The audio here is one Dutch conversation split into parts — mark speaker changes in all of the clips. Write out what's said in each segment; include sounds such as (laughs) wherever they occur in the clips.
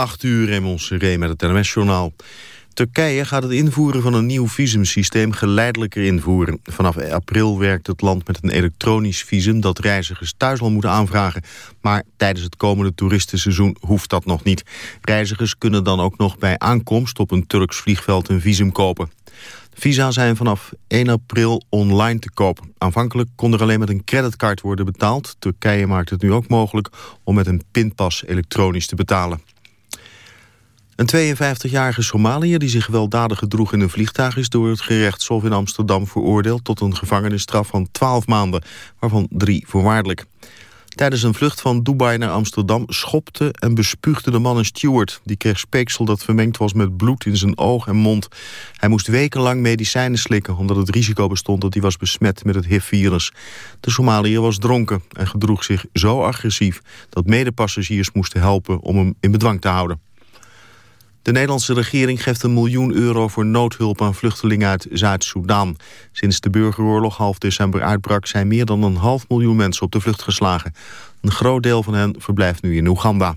Speaker 1: 8 uur Raymond Seré met het NMS-journaal. Turkije gaat het invoeren van een nieuw visumsysteem geleidelijker invoeren. Vanaf april werkt het land met een elektronisch visum... dat reizigers thuis al moeten aanvragen. Maar tijdens het komende toeristenseizoen hoeft dat nog niet. Reizigers kunnen dan ook nog bij aankomst op een Turks vliegveld een visum kopen. Visa zijn vanaf 1 april online te koop. Aanvankelijk kon er alleen met een creditcard worden betaald. Turkije maakt het nu ook mogelijk om met een pinpas elektronisch te betalen. Een 52-jarige Somaliër die zich weldadig gedroeg in een vliegtuig... is door het gerechtshof in Amsterdam veroordeeld tot een gevangenisstraf van 12 maanden, waarvan drie voorwaardelijk. Tijdens een vlucht van Dubai naar Amsterdam schopte en bespuugde de man een steward. Die kreeg speeksel dat vermengd was met bloed in zijn oog en mond. Hij moest wekenlang medicijnen slikken... omdat het risico bestond dat hij was besmet met het HIV-virus. De Somaliër was dronken en gedroeg zich zo agressief... dat medepassagiers moesten helpen om hem in bedwang te houden. De Nederlandse regering geeft een miljoen euro voor noodhulp aan vluchtelingen uit Zuid-Soedan. Sinds de burgeroorlog half december uitbrak zijn meer dan een half miljoen mensen op de vlucht geslagen. Een groot deel van hen verblijft nu in Oeganda.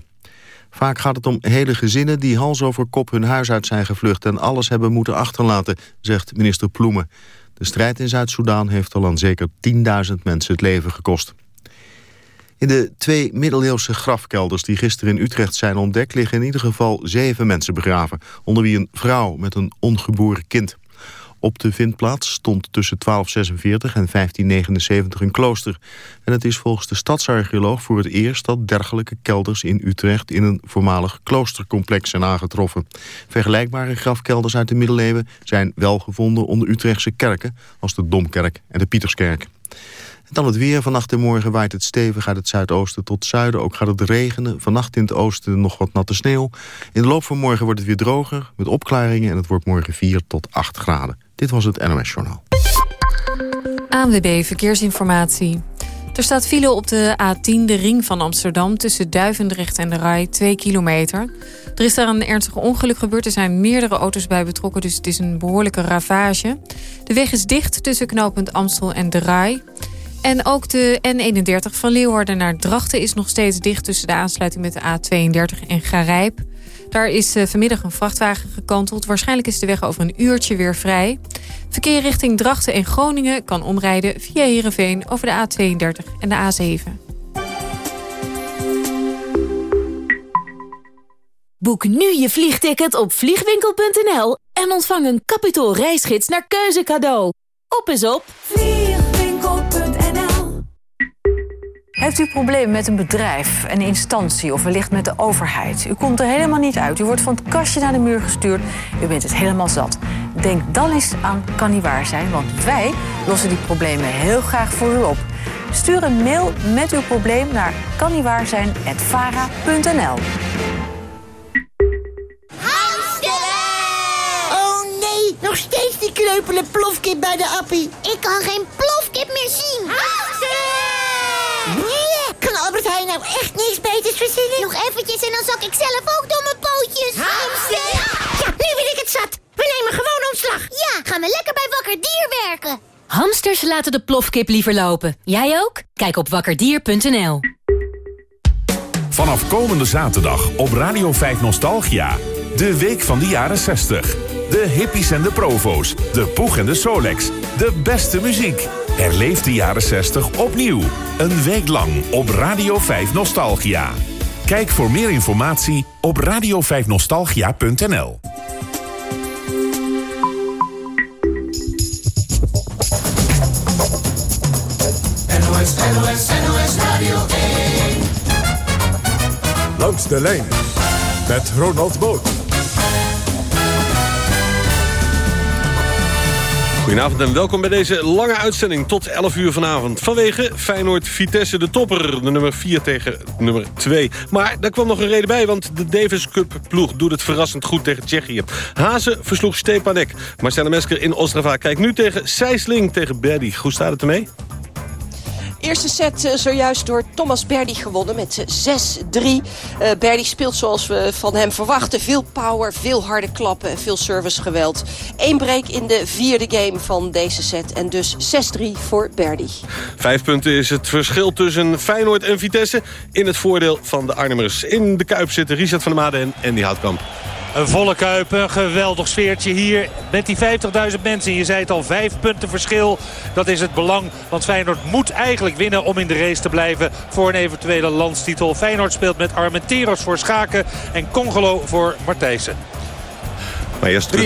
Speaker 1: Vaak gaat het om hele gezinnen die hals over kop hun huis uit zijn gevlucht... en alles hebben moeten achterlaten, zegt minister Ploemen. De strijd in Zuid-Soedan heeft al aan zeker 10.000 mensen het leven gekost. In de twee middeleeuwse grafkelders die gisteren in Utrecht zijn ontdekt... liggen in ieder geval zeven mensen begraven. Onder wie een vrouw met een ongeboren kind. Op de vindplaats stond tussen 1246 en 1579 een klooster. En het is volgens de stadsarcheoloog voor het eerst... dat dergelijke kelders in Utrecht in een voormalig kloostercomplex zijn aangetroffen. Vergelijkbare grafkelders uit de middeleeuwen zijn wel gevonden onder Utrechtse kerken... als de Domkerk en de Pieterskerk. Dan het weer. Vannacht en morgen waait het stevig uit het zuidoosten tot zuiden. Ook gaat het regenen. Vannacht in het oosten nog wat natte sneeuw. In de loop van morgen wordt het weer droger met opklaringen... en het wordt morgen 4 tot 8 graden. Dit was het NOS Journaal.
Speaker 2: ANWB Verkeersinformatie. Er staat file op de A10, de ring van Amsterdam... tussen Duivendrecht en de Rai, 2 kilometer. Er is daar een ernstig ongeluk gebeurd. Er zijn meerdere auto's bij betrokken, dus het is een behoorlijke ravage. De weg is dicht tussen knooppunt Amstel en de Rai... En ook de N31 van Leeuwarden naar Drachten is nog steeds dicht... tussen de aansluiting met de A32 en Garijp. Daar is eh, vanmiddag een vrachtwagen gekanteld. Waarschijnlijk is de weg over een uurtje weer vrij. Verkeer richting Drachten en Groningen kan omrijden via Heerenveen... over de A32 en de A7.
Speaker 3: Boek nu je vliegticket op vliegwinkel.nl en ontvang een kapitaal reisgids naar keuze cadeau. Op is op
Speaker 4: Heeft u problemen met een bedrijf, een instantie of wellicht met de overheid? U komt er helemaal niet uit. U wordt van het kastje naar de muur gestuurd. U bent het helemaal zat. Denk dan eens aan Kan Waar Zijn, want wij lossen die problemen heel graag voor u op. Stuur een mail met uw probleem naar kanniewaarzijn.vara.nl
Speaker 5: Oh nee, nog steeds die kreupele plofkip bij de appie.
Speaker 6: Ik kan geen plofkip meer zien.
Speaker 5: Kan Albert Heijn nou echt niks beters verzinnen?
Speaker 6: Nog eventjes en dan zak ik zelf ook door mijn pootjes.
Speaker 5: Hamster! Ja, nu ben ik het zat. We nemen gewoon ontslag.
Speaker 6: Ja, gaan we lekker bij Wakker Dier werken.
Speaker 3: Hamsters laten de plofkip liever lopen. Jij ook? Kijk op wakkerdier.nl.
Speaker 7: Vanaf komende zaterdag op Radio 5 Nostalgia. De week van de jaren 60. De hippies en de provo's. De poeg en de Solex. De beste muziek. Herleef de jaren 60 opnieuw. Een week lang op Radio 5 Nostalgia. Kijk voor meer informatie op radio5nostalgia.nl.
Speaker 8: NOS, NOS, NOS Radio 1.
Speaker 9: Langs de lijn met Ronald Boot.
Speaker 10: Goedenavond en welkom bij deze lange uitzending tot 11 uur vanavond. Vanwege Feyenoord-Vitesse de topper, de nummer 4 tegen nummer 2. Maar daar kwam nog een reden bij, want de Davis Cup ploeg doet het verrassend goed tegen Tsjechië. Hazen versloeg Stepanek. Marcella Mesker in Ostrava kijkt nu tegen Sijsling tegen Berdy. Hoe staat het ermee?
Speaker 11: Eerste set zojuist door Thomas Berdy gewonnen met 6-3. Uh, Berdy speelt zoals we van hem verwachten. Veel power, veel harde klappen en veel servicegeweld. Eén break in de vierde game van deze set. En dus 6-3 voor Berdy.
Speaker 10: Vijf punten is het verschil tussen Feyenoord en Vitesse... in het voordeel van de Arnhemmers. In de Kuip zitten Richard van der Made en Andy Houtkamp.
Speaker 12: Een volle kuip, een geweldig sfeertje hier met die 50.000 mensen. Je zei het al, vijf punten verschil. Dat is het belang, want Feyenoord moet eigenlijk winnen om in de race te blijven voor een eventuele landstitel. Feyenoord speelt met Armenteros voor Schaken en Congolo voor Martijsen.
Speaker 10: Maar eerst 3,5...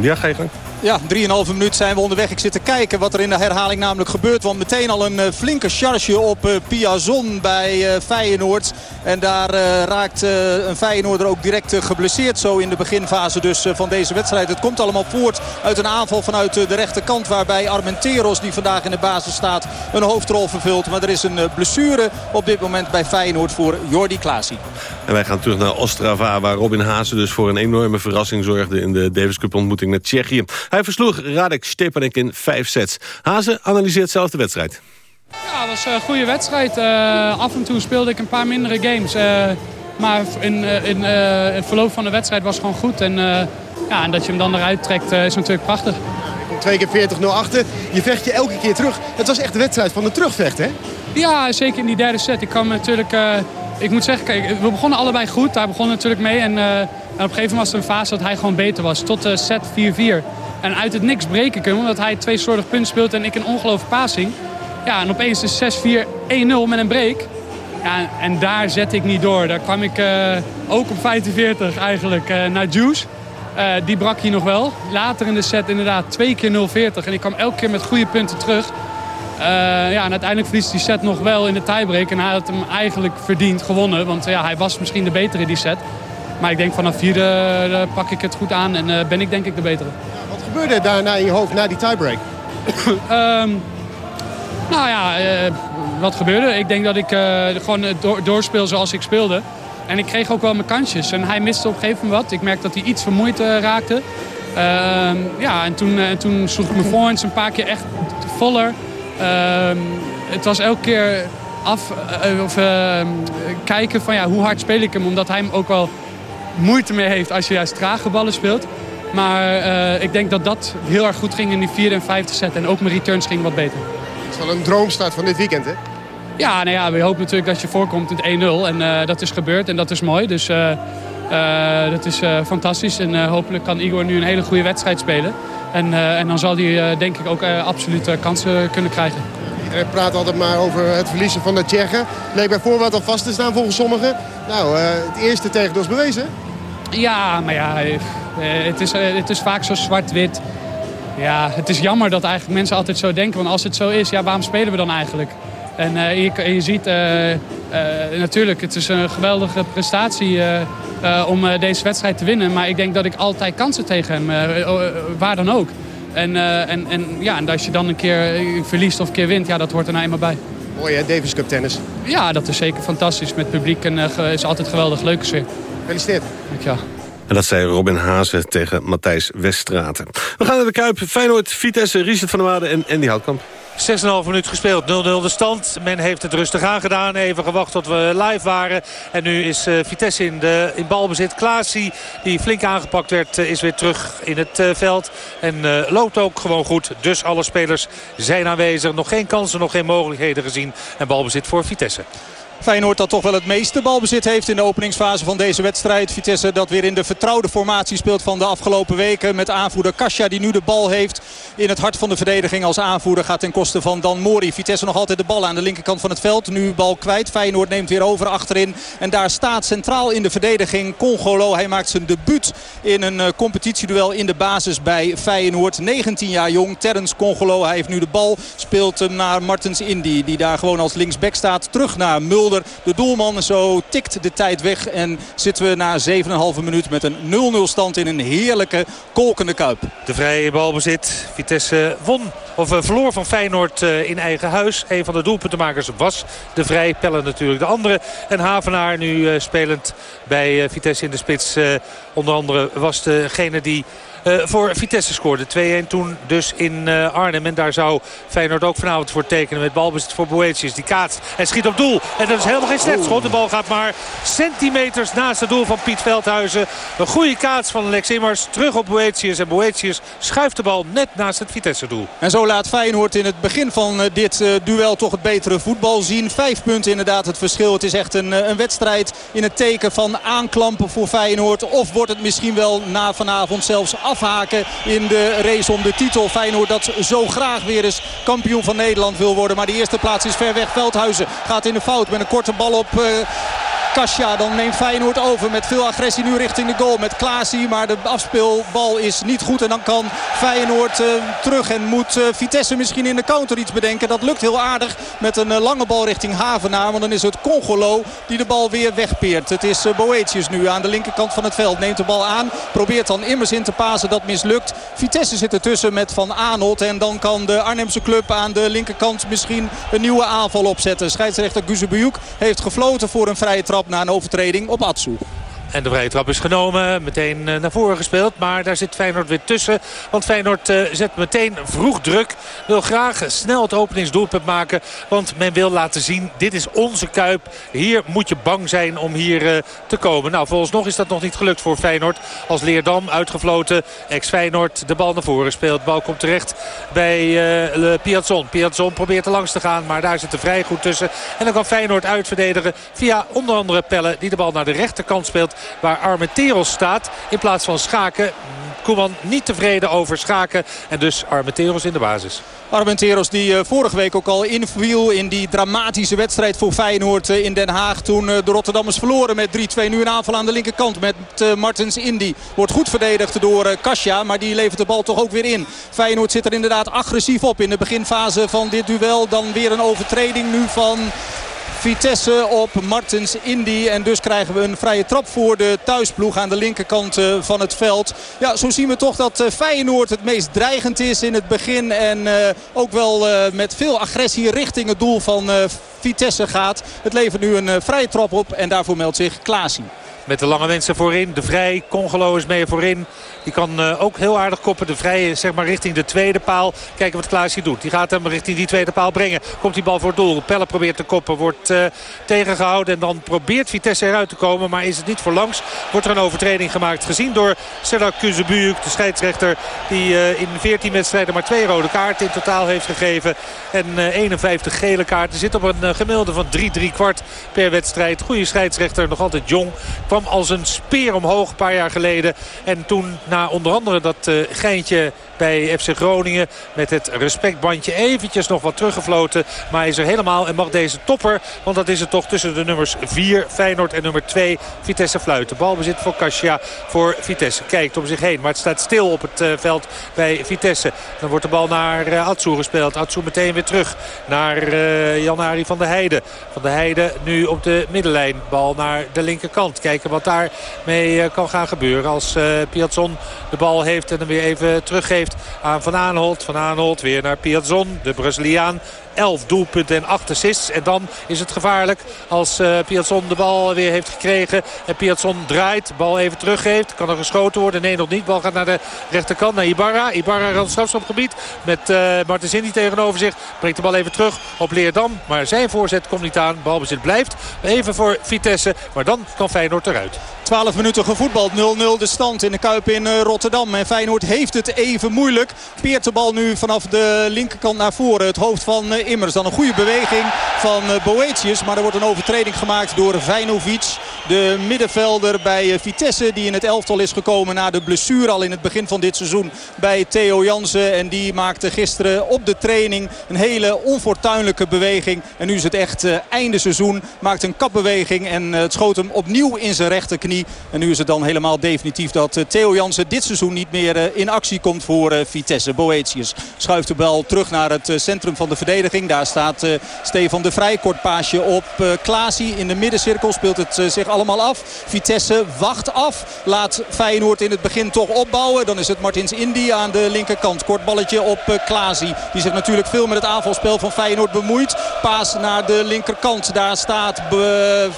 Speaker 10: Ja, ga je gang.
Speaker 13: Ja, 3,5 minuut zijn we onderweg. Ik zit te kijken wat er in de herhaling namelijk gebeurt. Want meteen al een uh, flinke charge op uh, Piazon bij uh, Feyenoord. En daar raakt een Feyenoorder ook direct geblesseerd. Zo in de beginfase dus van deze wedstrijd. Het komt allemaal voort uit een aanval vanuit de rechterkant. Waarbij Armenteros, die vandaag in de basis staat, een hoofdrol vervult. Maar er is een blessure op dit moment bij Feyenoord voor Jordi Klaasie.
Speaker 10: En wij gaan terug naar Ostrava, waar Robin Haase dus voor een enorme verrassing zorgde... in de Davis Cup ontmoeting met Tsjechië. Hij versloeg Radek Stepanek in vijf sets. Haase analyseert zelf de wedstrijd.
Speaker 14: Ja, het was een goede wedstrijd. Uh, af en toe speelde ik een paar mindere games. Uh, maar in, uh, in het verloop van de wedstrijd was gewoon goed. En, ja, en dat je hem dan eruit trekt is natuurlijk prachtig.
Speaker 15: Twee keer 40-0 achter. Je vecht je elke keer terug. Het was echt de wedstrijd van de terugvecht, hè?
Speaker 14: Ja, zeker in die derde set. Ik kwam natuurlijk... ik moet zeggen, kijk, we begonnen allebei goed. Daar begon natuurlijk mee. En, en op een gegeven moment was er een fase dat hij gewoon beter was. Tot set 4-4. En uit het niks breek ik hem, omdat hij twee slordig punten speelt en ik een ongelooflijke passing. Ja, en opeens is 6-4, 1-0 met een break. Ja, en daar zet ik niet door. Daar kwam ik uh, ook op 45 eigenlijk uh, naar Juice. Uh, die brak hij nog wel. Later in de set inderdaad twee keer 0-40. En ik kwam elke keer met goede punten terug. ja, en uiteindelijk verliest die set nog wel in de tiebreak. En hij had hem eigenlijk verdiend gewonnen. Want ja, hij was misschien de betere die set. Maar ik denk vanaf vierde pak ik het goed aan en ben ik denk ik de betere
Speaker 15: gebeurde daarna in je hoofd na die tiebreak?
Speaker 14: um, (coughs) nou ja, uh, wat gebeurde? Ik denk dat ik uh, gewoon door, doorspeel zoals ik speelde. En ik kreeg ook wel mijn kansjes. En hij miste op een gegeven moment wat. Ik merkte dat hij iets vermoeid raakte. Ehm, ja, en toen, toen sloeg ik mijn voorhands een paar keer echt voller. Ehm, het was elke keer af, of, kijken van ja, hoe hard speel ik hem. Omdat hij hem ook wel moeite mee heeft als je juist trage ballen speelt. Maar uh, ik denk dat dat heel erg goed ging in die vierde en vijfde set. En ook mijn returns ging wat beter.
Speaker 15: Het is wel een droomstart van dit weekend, hè?
Speaker 14: Ja, nou ja, we hopen natuurlijk dat je voorkomt in 1-0. En uh, dat is gebeurd en dat is mooi. Dus uh, dat is fantastisch. En hopelijk kan Igor nu een hele goede wedstrijd spelen. En, en dan zal hij denk ik ook absoluut kansen kunnen krijgen.
Speaker 15: Iedereen praat altijd maar over het verliezen van de Tsjechen. Leek bij voorbaat al vast te staan volgens sommigen. Nou, het eerste tegen ons bewezen.
Speaker 14: Ja, maar ja, eh, het, is, eh, het is vaak zo zwart-wit. Ja, het is jammer dat eigenlijk mensen altijd zo denken. Want als het zo is, ja, waarom spelen we dan eigenlijk? En uh, je, je, ziet, uh, uh, natuurlijk, het is een geweldige prestatie om deze wedstrijd te winnen. Maar ik denk dat ik altijd kansen tegen hem, waar dan ook. En, en, en, ja, en als je dan een keer verliest of een keer wint, ja, dat hoort er nou eenmaal bij.
Speaker 15: Mooi hè, Davis Cup tennis.
Speaker 14: Ja, dat is zeker fantastisch. Met publiek en is altijd geweldig. Leuke sfeer.
Speaker 15: Gefeliciteerd.
Speaker 14: Dankjewel.
Speaker 10: En dat zei Robin Hazen tegen Matthijs Weststraten. We gaan naar de Kuip. Feyenoord, Vitesse, Richard van der Waarde en Andy Houtkamp.
Speaker 12: 6,5 minuut gespeeld, 0-0 de stand. Men heeft het rustig aangedaan. Even gewacht tot we live waren. En nu is uh, Vitesse in, de, in balbezit. Klaasie, die flink aangepakt werd, uh, is weer terug in het uh, veld. En loopt ook gewoon goed. Dus alle spelers zijn aanwezig. Nog geen kansen, nog geen mogelijkheden gezien. En balbezit voor Vitesse.
Speaker 13: Feyenoord dat toch wel het meeste balbezit heeft in de openingsfase van deze wedstrijd. Vitesse dat weer in de vertrouwde formatie speelt van de afgelopen weken. Met aanvoerder Kasia die nu de bal heeft in het hart van de verdediging als aanvoerder. Gaat ten koste van Dan Mori. Vitesse nog altijd de bal aan de linkerkant van het veld. Nu bal kwijt. Feyenoord neemt weer over achterin. En daar staat centraal in de verdediging Congolo. Hij maakt zijn debuut in een uh, competitieduel in de basis bij Feyenoord. 19 jaar jong. Terrence Congolo. Hij heeft nu de bal. Speelt hem naar Martens Indy. Die daar gewoon als linksback staat. Terug naar De doelman. Zo tikt de tijd weg en zitten we na 7,5 minuut met een 0-0 stand in een heerlijke kolkende kuip.
Speaker 12: De vrije balbezit. Vitesse won of uh, verloor van Feyenoord uh, in eigen huis. Een van de doelpuntenmakers was de vrij Pellen natuurlijk de andere. En Havenaar nu uh, spelend bij Vitesse in de spits. onder andere was degene die voor Vitesse scoorde. 2-1 toen dus in Arnhem. En daar zou Feyenoord ook vanavond voor tekenen met balbezit voor Boetius. Die kaatst en schiet op doel. En dat is helemaal geen slecht schot. De bal gaat maar centimeters naast het doel van Piet Veldhuizen. Een goede kaats van Lex Immers. Terug op Boetius. En Boetius schuift de bal net naast het Vitesse-doel.
Speaker 13: En zo laat Feyenoord in het begin van dit duel toch het betere voetbal zien. Vijf punten inderdaad het verschil. Het is echt een, een wedstrijd in het teken van aanklampen voor Feyenoord. Of wordt het misschien wel na vanavond zelfs afhaken in de race om de titel. Feyenoord dat zo graag weer eens kampioen van Nederland wil worden. Maar de eerste plaats is ver weg. Veldhuizen gaat in de fout met een korte bal op... Uh, Kasia. Dan neemt Feyenoord over met veel agressie nu richting de goal met Klaasie. Maar de afspeelbal is niet goed. En dan kan Feyenoord uh, terug en moet uh, Vitesse misschien in de counter iets bedenken. Dat lukt heel aardig met een uh, lange bal richting Havenaar. Want dan is het Congolo die de bal weer wegpeert. Het is Boetius nu aan de linkerkant van het veld. Neemt de bal aan. Probeert dan immers in te pasen. Dat mislukt. Vitesse zit ertussen met Van Aanholt. En dan kan de Arnhemse club aan de linkerkant misschien een nieuwe aanval opzetten. Scheidsrechter Guzebujuk heeft gefloten voor een vrije trap na een overtreding op Atsu.
Speaker 12: En de vrije trap is genomen. Meteen eh, naar voren gespeeld. Maar daar zit Feyenoord weer tussen. Want Feyenoord eh, zet meteen vroeg druk. Wil graag snel het openingsdoelpunt maken. Want men wil laten zien. Dit is onze Kuip. Hier moet je bang zijn om hier eh, te komen. Nou, volgens nog is dat nog niet gelukt voor Feyenoord. Als Leerdam uitgefloten. Ex-Feyenoord de bal naar voren speelt. De bal komt terecht bij uh, Piazzon. Piazzon probeert er langs te gaan. Maar daar zit er vrij goed tussen. En dan kan Feyenoord uitverdedigen. Via onder andere Pelle. Die de bal naar de rechterkant speelt waar Armenteros staat. In plaats van Schaken. Koeman niet tevreden over Schaken. En dus Armenteros in de basis.
Speaker 13: Armenteros die vorige week ook al inviel in die dramatische wedstrijd voor Feyenoord in Den Haag. Toen de Rotterdammers verloren met 3-2. Nu een aanval aan de linkerkant met Martens Indy. Wordt goed verdedigd door Kasia, maar die levert de bal toch ook weer in. Feyenoord zit er inderdaad agressief op in de beginfase van dit duel. Dan weer een overtreding nu van Vitesse op Martens Indy. En dus krijgen we een vrije trap voor de thuisploeg aan de linkerkant eh, van het veld. Ja, zo zien we toch dat eh, Feyenoord het meest dreigend is in het begin. En eh, ook wel met veel agressie richting het doel van Vitesse gaat. Het levert nu een vrije trap op en daarvoor meldt zich Klaasie.
Speaker 12: Met de lange mensen voorin. De Vrij, Congolo is mee voorin. Die kan uh, ook heel aardig koppen. De Vrij zeg maar richting de tweede paal. Kijken wat Klaasje doet. Die gaat hem richting die tweede paal brengen. Komt die bal voor doel. Pelle probeert te koppen. Wordt uh, tegengehouden. En dan probeert Vitesse eruit te komen. Maar is het niet voor langs. Wordt er een overtreding gemaakt. Gezien door Serdar Kuzebujuk. De scheidsrechter die uh, in 14 wedstrijden maar twee rode kaarten in totaal heeft gegeven. En 51 gele kaarten. Zit op een gemiddelde van 3-3 kwart per wedstrijd. Goede scheidsrechter. Nog altijd jong kwam als een speer omhoog een paar jaar geleden. En toen na onder andere dat uh, geintje bij FC Groningen met het respectbandje eventjes nog wat teruggefloten. Maar is er helemaal en mag deze topper, want dat is het toch tussen de nummers 4 Feyenoord en nummer 2 Vitesse fluiten. Balbezit voor Kasia voor Vitesse. Kijkt om zich heen, maar het staat stil op het uh, veld bij Vitesse. Dan wordt de bal naar uh, Atsu gespeeld. Atsu meteen weer terug naar uh, Jan-Ari van der Heijden. Van der Heijden nu op de middenlijn. Bal naar de linkerkant. Kijken wat daar mee kan gaan gebeuren als Piazzon de bal heeft en hem weer even teruggeeft aan Van Aanholt. Van Aanholt weer naar Piazzon, de Braziliaan. 11 doelpunten en 8 assists. En dan is het gevaarlijk als uh, de bal weer heeft gekregen. En Piazzon draait, bal even teruggeeft. Kan er geschoten worden? Nee, nog niet. Bal gaat naar de rechterkant, naar Ibarra. Ibarra het strafschopgebied met uh, Martens Indy tegenover zich. Brengt de bal even terug op Leerdam. Maar zijn voorzet komt niet aan. Balbezit blijft. Even voor Vitesse. Maar dan kan Feyenoord eruit.
Speaker 13: 12 minuten gevoetbald. 0-0 de stand in de Kuip in uh, Rotterdam. En Feyenoord heeft het even moeilijk. Peert de bal nu vanaf de linkerkant naar voren. Het hoofd van uh, Immers. Dan een goede beweging van uh, Boetius. Maar er wordt een overtreding gemaakt door Vajnovic. De middenvelder bij Vitesse die in het elftal is gekomen na de blessure al in het begin van dit seizoen bij Theo Jansen. En die maakte gisteren op de training een hele onfortuinlijke beweging. En nu is het echt einde seizoen. Maakt een kapbeweging en het schoot hem opnieuw in zijn rechterknie. En nu is het dan helemaal definitief dat eh, Theo Jansen dit seizoen niet meer eh, in actie komt voor eh, Vitesse. Boetius schuift de bal terug naar het centrum van de verdediging. Daar staat Stefan de Vrij. Kort paasje op Klaasie. In de middencirkel speelt het zich allemaal af. Vitesse wacht af. Laat Feyenoord in het begin toch opbouwen. Dan is het Martins Indy aan de linkerkant. Kort balletje op Klaasie. Die zich natuurlijk veel met het aanvalspel van Feyenoord bemoeit. Paas naar de linkerkant. Daar staat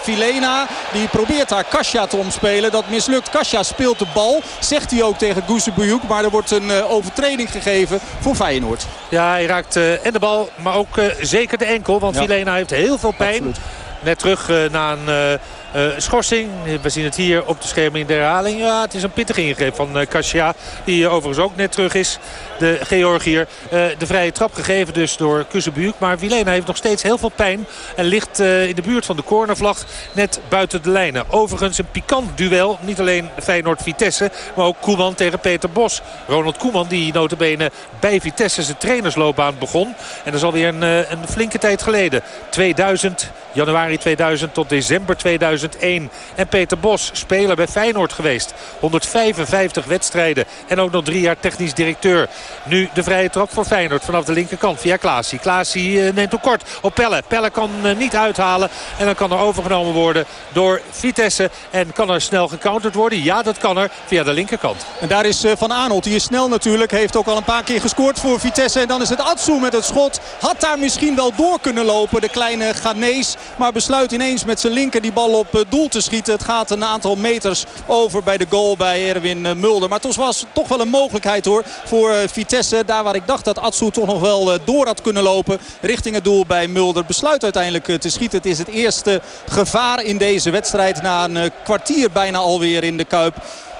Speaker 13: Filena. Die probeert daar Kasia te omspelen. Dat mislukt. Kasia speelt de bal. Zegt hij ook tegen Gusebujuk. Maar er wordt een overtreding gegeven voor Feyenoord.
Speaker 12: Ja, hij raakt en de bal, maar ook zeker de enkel. Want ja. Vilena heeft heel veel pijn. Absoluut. Net terug na een uh, schorsing. We zien het hier op de schermen in de herhaling. Ja, het is een pittig ingreep van uh, Kasia. Die overigens ook net terug is. De Georgiër. Uh, de vrije trap gegeven dus door Kuzebuuk. Maar Vilena heeft nog steeds heel veel pijn. En ligt in de buurt van de cornervlag. Net buiten de lijnen. Overigens een pikant duel. Niet alleen Feyenoord-Vitesse. Maar ook Koeman tegen Peter Bos. Ronald Koeman die notabene bij Vitesse zijn trainersloopbaan begon. En dat is alweer een, een flinke tijd geleden. 2000, januari 2000 tot december 2000. 2001. En Peter Bos, speler bij Feyenoord geweest. 155 wedstrijden en ook nog drie jaar technisch directeur. Nu de vrije trap voor Feyenoord vanaf de linkerkant via Klaasie. Klaasie eh, neemt een kort op Pelle. Pelle kan eh, niet uithalen en dan kan er overgenomen worden door Vitesse. En kan er snel gecounterd worden? Ja, dat kan er via de linkerkant.
Speaker 13: En daar is eh, Van Aanholt. Die is snel natuurlijk. Heeft ook al een paar keer gescoord voor Vitesse. En dan is het Atsu met het schot. Had daar misschien wel door kunnen lopen. De kleine Ghanese. Maar besluit ineens met zijn linker die bal op doel te schieten. Het gaat een aantal meters over bij de goal bij Erwin Mulder. Maar het was toch wel een mogelijkheid hoor voor eh, Vitesse. Daar waar ik dacht dat Atsu toch nog wel door had kunnen lopen. Richting het doel bij Mulder. Besluit uiteindelijk te schieten. Het is het eerste gevaar in deze wedstrijd. Na een kwartier bijna alweer in de Kuip.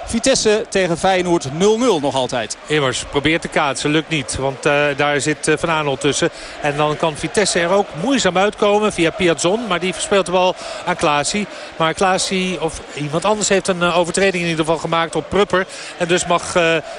Speaker 13: Vitesse tegen Feyenoord 0-0 nog altijd.
Speaker 12: Immers probeert te kaatsen, lukt niet. Want uh, daar zit uh, Van Aanholt tussen. En dan kan Vitesse er ook moeizaam uitkomen via Piazzon. Maar die verspeelt de bal aan Klaasie. Maar Klaasie of iemand anders heeft een uh, overtreding in ieder geval gemaakt op Prupper. En dus mag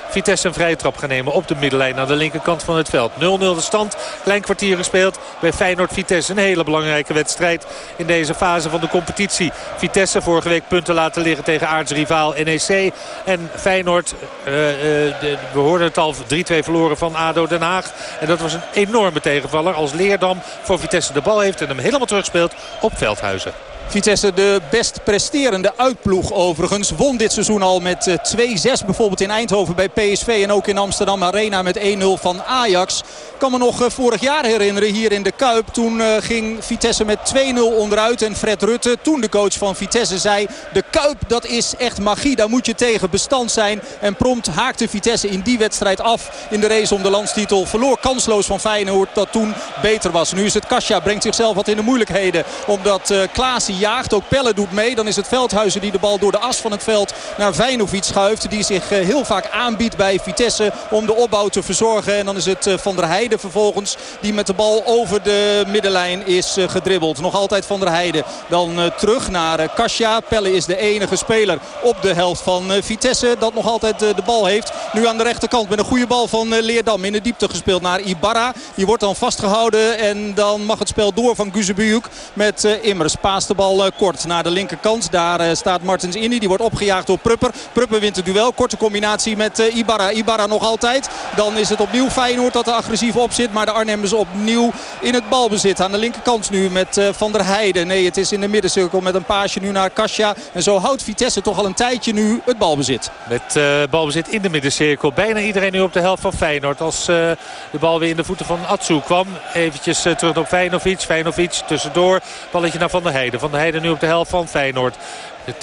Speaker 12: Vitesse een vrije trap gaan nemen op de middenlijn aan de linkerkant van het veld. 0-0 de stand. Klein kwartier gespeeld bij Feyenoord-Vitesse. Een hele belangrijke wedstrijd in deze fase van de competitie. Vitesse vorige week punten laten liggen tegen aardsrivaal NEC. En Feyenoord, uh, de, we hoorden het al, 3-2 verloren van ADO Den Haag. En dat was een enorme tegenvaller als Leerdam voor Vitesse de bal heeft en hem helemaal terugspeelt op Veldhuizen.
Speaker 13: Vitesse de best presterende uitploeg overigens. Won dit seizoen al met 2-6 eh, bijvoorbeeld in Eindhoven bij PSV. En ook in Amsterdam Arena met 1-0 van Ajax. Kan me nog eh, vorig jaar herinneren hier in de Kuip. Toen eh, ging Vitesse met 2-0 onderuit. En Fred Rutte, toen de coach van Vitesse, zei... de Kuip dat is echt magie. Daar moet je tegen bestand zijn. En prompt haakte Vitesse in die wedstrijd af in de race om de landstitel. Verloor kansloos van Feyenoord dat toen beter was. Nu is het Kasia, brengt zichzelf wat in de moeilijkheden. Omdat Klaasie jaagt. Ook Pelle doet mee. Dan is het Veldhuizen die de bal door de as van het veld naar Vijnovic schuift. Die zich eh, heel vaak aanbiedt bij Vitesse om de opbouw te verzorgen. En dan is het eh, Van der Heijden vervolgens die met de bal over de middenlijn is eh, gedribbeld. Nog altijd Van der Heijden. Dan terug naar Kasia. Pelle is de enige speler op de helft van Vitesse dat nog altijd de bal heeft. Nu aan de rechterkant met een goede bal van Leerdam. In de diepte gespeeld naar Ibarra. Die wordt dan vastgehouden en dan mag het spel door van Guzebujuk met Immers. Paast de bal bal eh, kort naar de linkerkant. Daar eh, staat Martens Indy. Die wordt opgejaagd door Prupper. Prupper wint het duel. Korte combinatie met eh, Ibarra. Ibarra nog altijd. Dan is het opnieuw Feyenoord dat er agressief op zit. Maar de Arnhemmers opnieuw in het balbezit. Aan de linkerkant nu met Van der Heijden. Nee, het is in de middencirkel met een paasje nu naar Kasia. En zo houdt Vitesse toch al een tijdje nu het balbezit.
Speaker 12: Met uh, balbezit in de middencirkel. Bijna iedereen nu op de helft van Feyenoord. Als de bal weer in de voeten van Atsu kwam. Eventjes terug op Feyenovic. Feyenovic tussendoor. Balletje naar Van der Heijden. Van der Heijden nu op de helft van Feyenoord.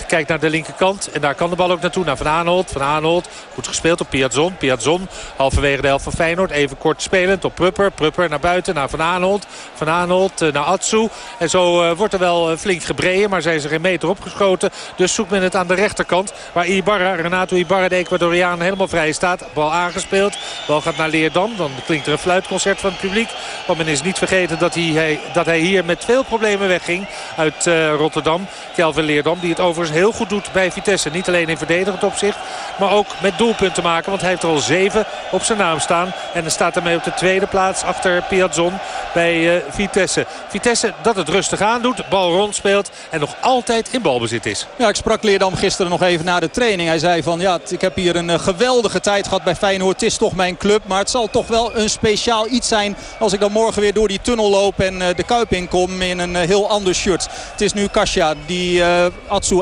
Speaker 12: Kijkt naar de linkerkant. En daar kan de bal ook naartoe. Naar Van Aanholt. Van Aanholt. Goed gespeeld op Piazzon. Piazzon halverwege de helft van Feyenoord. Even kort spelend op Prupper. Prupper naar buiten. Naar Van Aanholt. Van Aanholt naar Atsu. En zo uh, wordt er wel uh, flink gebreien. Maar zijn ze geen meter opgeschoten. Dus zoekt men het aan de rechterkant. Waar Ibarra, Renato Ibarra, de Ecuadoriaan, helemaal vrij staat. Bal aangespeeld. Bal gaat naar Leerdam. Dan klinkt er een fluitconcert van het publiek. Want men is niet vergeten dat hij, dat hij hier met veel problemen wegging. Uit Rotterdam. Kelvin Leerdam. Die het overigens heel goed doet bij Vitesse. Niet alleen in verdedigend opzicht, maar ook met doelpunten maken. Want hij heeft er al zeven op zijn naam staan. En dan staat ermee op de tweede plaats achter Piazzon bij uh, Vitesse. Vitesse dat het rustig aandoet, bal rond speelt en nog altijd in balbezit is.
Speaker 13: Ja, ik sprak Leerdam gisteren nog even na de training. Hij zei van ja, ik heb hier een eh, geweldige tijd gehad bij Feyenoord. Het is toch mijn club, maar het zal toch wel een speciaal iets zijn als ik dan morgen weer door die tunnel loop en uh, de Kuip inkom in een heel ander shirt. Het is nu Kasia die uh,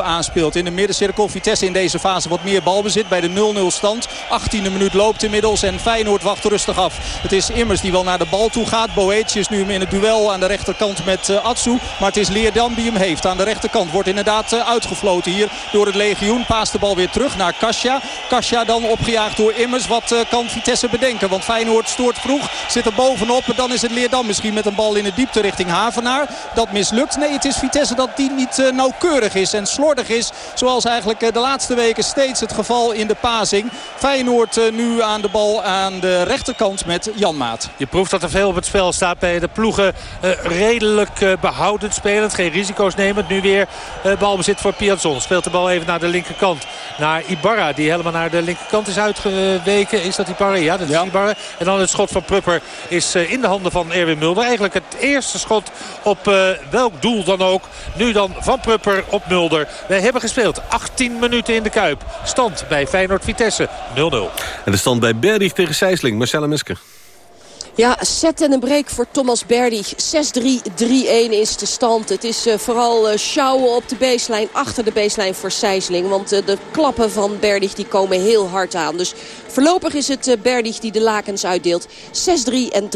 Speaker 13: Aanspeelt. In de middencirkel Vitesse in deze fase wat meer balbezit bij de 0-0 stand. 18e minuut loopt inmiddels en Feyenoord wacht rustig af. Het is Immers die wel naar de bal toe gaat. Boetius nu in het duel aan de rechterkant met uh, Atsu. Maar het is Leerdam die hem heeft. Aan de rechterkant wordt inderdaad uh, uitgefloten hier door het legioen. Paast de bal weer terug naar Kasia. Kasia dan opgejaagd door Immers. Wat kan Vitesse bedenken? Want Feyenoord stoort vroeg. Zit er bovenop. Dan is het Leerdam misschien met een bal in de diepte richting Havenaar. Dat mislukt. Nee, het is Vitesse dat die niet nauwkeurig is en slordig is. Zoals eigenlijk uh, de laatste weken steeds het geval in de pasing. Feyenoord uh, nu aan de bal aan de rechterkant met Jan Maat.
Speaker 12: Je proeft dat er veel op het spel staat bij de ploegen. redelijk behoudend spelend. Geen risico's nemen. Nu weer balbezit voor Piazon. Speelt de bal even naar de linkerkant. Naar Ibarra die helemaal naar de linkerkant is uitgeweken. Is dat Ibarra? Ja, dat is ja. Ibarra. En dan het schot van Prupper is in de handen van Erwin Mulder. Eigenlijk het eerste schot op uh, welk doel dan ook. Nu dan van Prupper op Mulder. Wij hebben gespeeld 18 minuten in de Kuip. Stand bij Feyenoord-Vitesse 0-0.
Speaker 10: En de stand bij Berdig tegen Sijsling. Marcella Mesker.
Speaker 11: Ja, set en een break voor Thomas Berdy. 6-3, 3-1 is de stand. Het is uh, vooral uh, sjouwen op de baseline, achter de baseline voor Sijsling. Want uh, de klappen van Berdig die komen heel hard aan. Dus voorlopig is het Berdig die de lakens uitdeelt. 6-3 en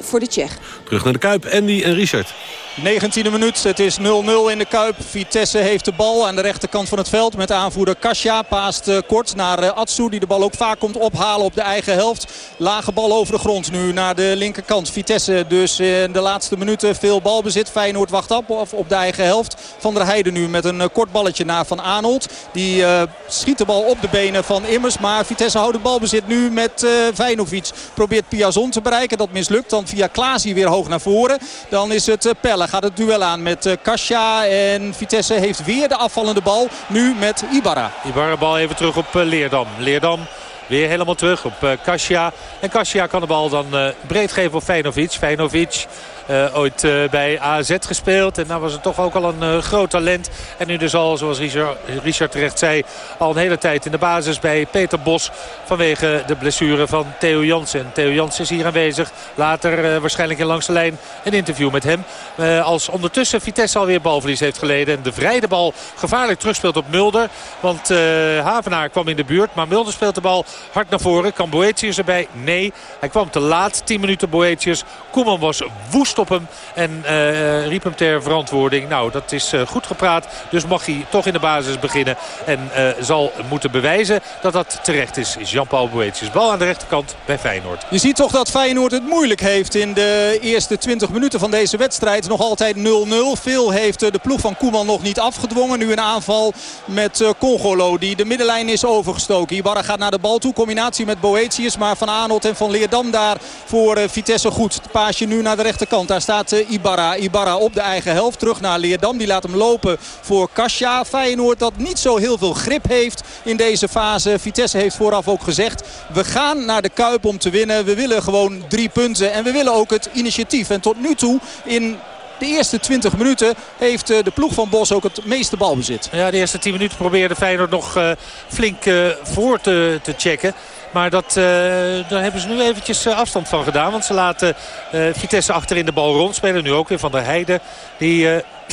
Speaker 11: 3-1 voor de Tsjech.
Speaker 10: Terug naar de Kuip, Andy en Richard.
Speaker 13: 19e minuut, het is 0-0 in de Kuip. Vitesse heeft de bal aan de rechterkant van het veld met aanvoerder Kasia. Paast uh, kort naar uh, Atsu die de bal ook vaak komt ophalen op de eigen helft. Lage bal over de grond nu naar de linkerkant. Vitesse dus in de laatste minuten veel balbezit. Feyenoord wacht op, op de eigen helft. Van der Heijden nu met een kort balletje naar Van Arnold. Die schiet de bal op de benen van Immers. Maar Vitesse houdt de balbezit nu met Vijnovic. Probeert Piazon te bereiken. Dat mislukt. Dan via Klaasie weer hoog naar voren. Dan is het Pelle gaat het duel aan met uh, Kasia. En Vitesse heeft weer de afvallende bal. Nu met Ibarra.
Speaker 12: Ibarra bal even terug op uh, Leerdam. Leerdam weer helemaal terug op uh, Kasia. En Kasia kan de bal dan breed geven op. Feinovic uh, ooit uh, bij AZ gespeeld. En nou was het toch ook al een uh, groot talent. En nu dus al, zoals Richard, Richard, terecht zei, al een hele tijd in de basis bij Peter Bos. Vanwege de blessure van Theo Jansen. Theo Jansen is hier aanwezig. Later waarschijnlijk in langs de lijn een interview met hem. als ondertussen Vitesse alweer balverlies heeft geleden. En de vrije bal gevaarlijk terugspeelt op Mulder. Want Havenaar kwam in de buurt. Maar Mulder speelt de bal hard naar voren. Kan Boetius erbij? Nee. Hij kwam te laat. 10 minuten Boetius. Koeman was woest op hem. En uh, riep hem ter verantwoording. Nou, dat is uh, goed gepraat. Dus mag hij toch in de basis beginnen. En zal moeten bewijzen dat dat terecht is. Is Jean-Paul Boetius. Bal aan de rechterkant bij Feyenoord.
Speaker 13: Je ziet toch dat Feyenoord het moeilijk heeft in de eerste 20 minuten van deze wedstrijd. Nog altijd 0-0. Veel heeft de ploeg van Koeman nog niet afgedwongen. Nu een aanval met Congolo die de middenlijn is overgestoken. Ibarra gaat naar de bal toe. Combinatie met Boetius. Maar Van Aanholt en Van Leerdam daar voor Vitesse goed. Paasje nu naar de rechterkant. Daar staat uh, Ibarra. Ibarra op de eigen helft. Terug naar Leerdam. Die laat hem lopen voor Kasia. Feyenoord dat niet zo heel veel grip heeft in deze fase. Vitesse heeft vooraf ook gezegd. We gaan naar de Kuip om te winnen. We willen gewoon drie punten. En we willen ook het initiatief. En tot nu toe in de eerste 20 minuten heeft eh, de ploeg van Bos ook het meeste balbezit.
Speaker 12: Ja, de eerste 10 minuten probeerde Feyenoord nog uh, flink uh, voor te, te checken. Maar dat, uh, daar hebben ze nu eventjes afstand van gedaan. Want ze laten Vitesse achterin de bal rondspelen. Nu ook weer Van der Heijden. Die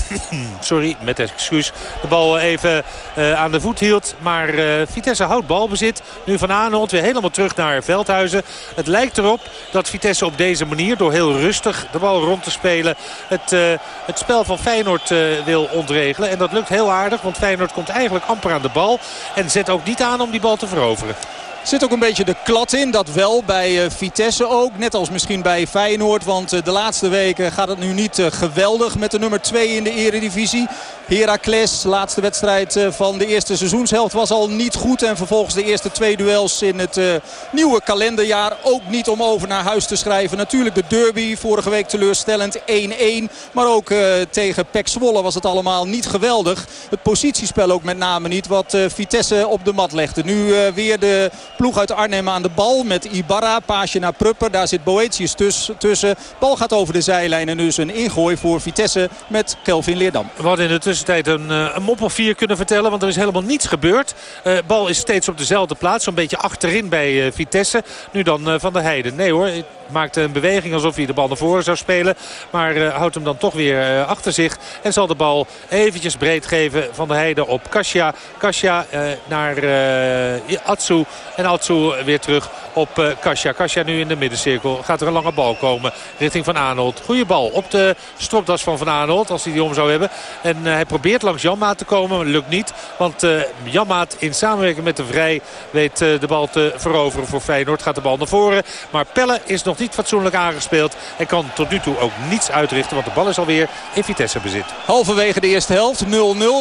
Speaker 12: (coughs) sorry, met excuus, de bal even uh, aan de voet hield. Maar uh, Vitesse houdt balbezit. Nu Van Aanholt weer helemaal terug naar Veldhuizen. Het lijkt erop dat Vitesse op deze manier, door heel rustig de bal rond te spelen... het, het spel van Feyenoord wil ontregelen. En dat lukt heel aardig, want Feyenoord komt eigenlijk amper aan de bal. En zet ook niet aan om die bal te veroveren.
Speaker 13: Zit ook een beetje de klad in. Dat wel bij uh, Vitesse ook. Net als misschien bij Feyenoord. Want uh, de laatste weken gaat het nu niet uh, geweldig met de nummer 2 in de eredivisie. Heracles, laatste wedstrijd van de eerste seizoenshelft was al niet goed. En vervolgens de eerste twee duels in het nieuwe kalenderjaar. Ook niet om over naar huis te schrijven. Natuurlijk de derby. Vorige week teleurstellend 1-1. Maar ook tegen Pek Zwolle was het allemaal niet geweldig. Het positiespel ook met name niet. Wat Vitesse op de mat legde. Nu weer de ploeg uit Arnhem aan de bal met Ibarra. Paasje naar Prupper. Daar zit Boetius tussen. Bal gaat over de zijlijn en dus een ingooi voor Vitesse met Kelvin Leerdam.
Speaker 12: We hadden in de tussentijd een, een mop of vier kunnen vertellen. Want er is helemaal niets gebeurd. Uh, bal is steeds op dezelfde plaats. Zo'n beetje achterin bij uh, Vitesse. Nu dan Van der Heijden. Nee hoor, maakte een beweging alsof hij de bal naar voren zou spelen. Maar houdt hem dan toch weer achter zich. En zal de bal eventjes breed geven van de Heide op Kasia. Kasia naar Atsu. En Atsu weer terug op Kasia. Kasia nu in de middencirkel. Gaat er een lange bal komen richting Van Aanholt. Goede bal op de stropdas van Van Aanholt. Als hij die om zou hebben. En hij probeert langs Janmaat te komen. Lukt niet. Want Janmaat in samenwerking met de Vrij weet de bal te veroveren voor Feyenoord. Gaat de bal naar voren. Maar Pelle is nog niet fatsoenlijk aangespeeld. En kan tot nu toe ook niets uitrichten. Want de bal is alweer in Vitesse bezit.
Speaker 13: Halverwege de eerste helft 0-0.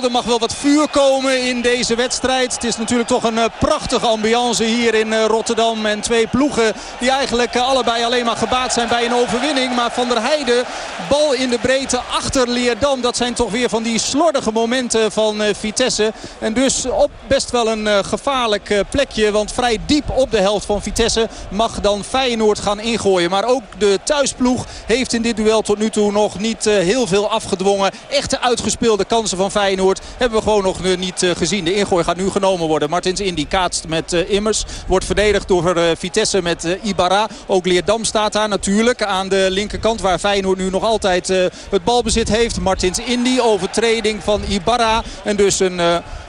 Speaker 13: Er mag wel wat vuur komen in deze wedstrijd. Het is natuurlijk toch een prachtige ambiance hier in uh, Rotterdam. En twee ploegen die eigenlijk uh, allebei alleen maar gebaat zijn bij een overwinning. Maar Van der Heijden, bal in de breedte achter Leerdam. Dat zijn toch weer van die slordige momenten van Vitesse. En dus op best wel een gevaarlijk plekje. Want vrij diep op de helft van Vitesse mag dan Feyenoord gaan ingooien. Maar ook de thuisploeg heeft in dit duel tot nu toe nog niet heel veel afgedwongen. Echte uitgespeelde kansen van Feyenoord hebben we gewoon nog niet gezien. De ingooi gaat nu genomen worden. Martins Indy kaatst met Immers. Wordt verdedigd door Vitesse met Ibarra. Ook Leerdam staat daar natuurlijk aan de linkerkant. Waar Feyenoord nu nog altijd het balbezit heeft. Martins Indy overtreding van Ibarra. En dus een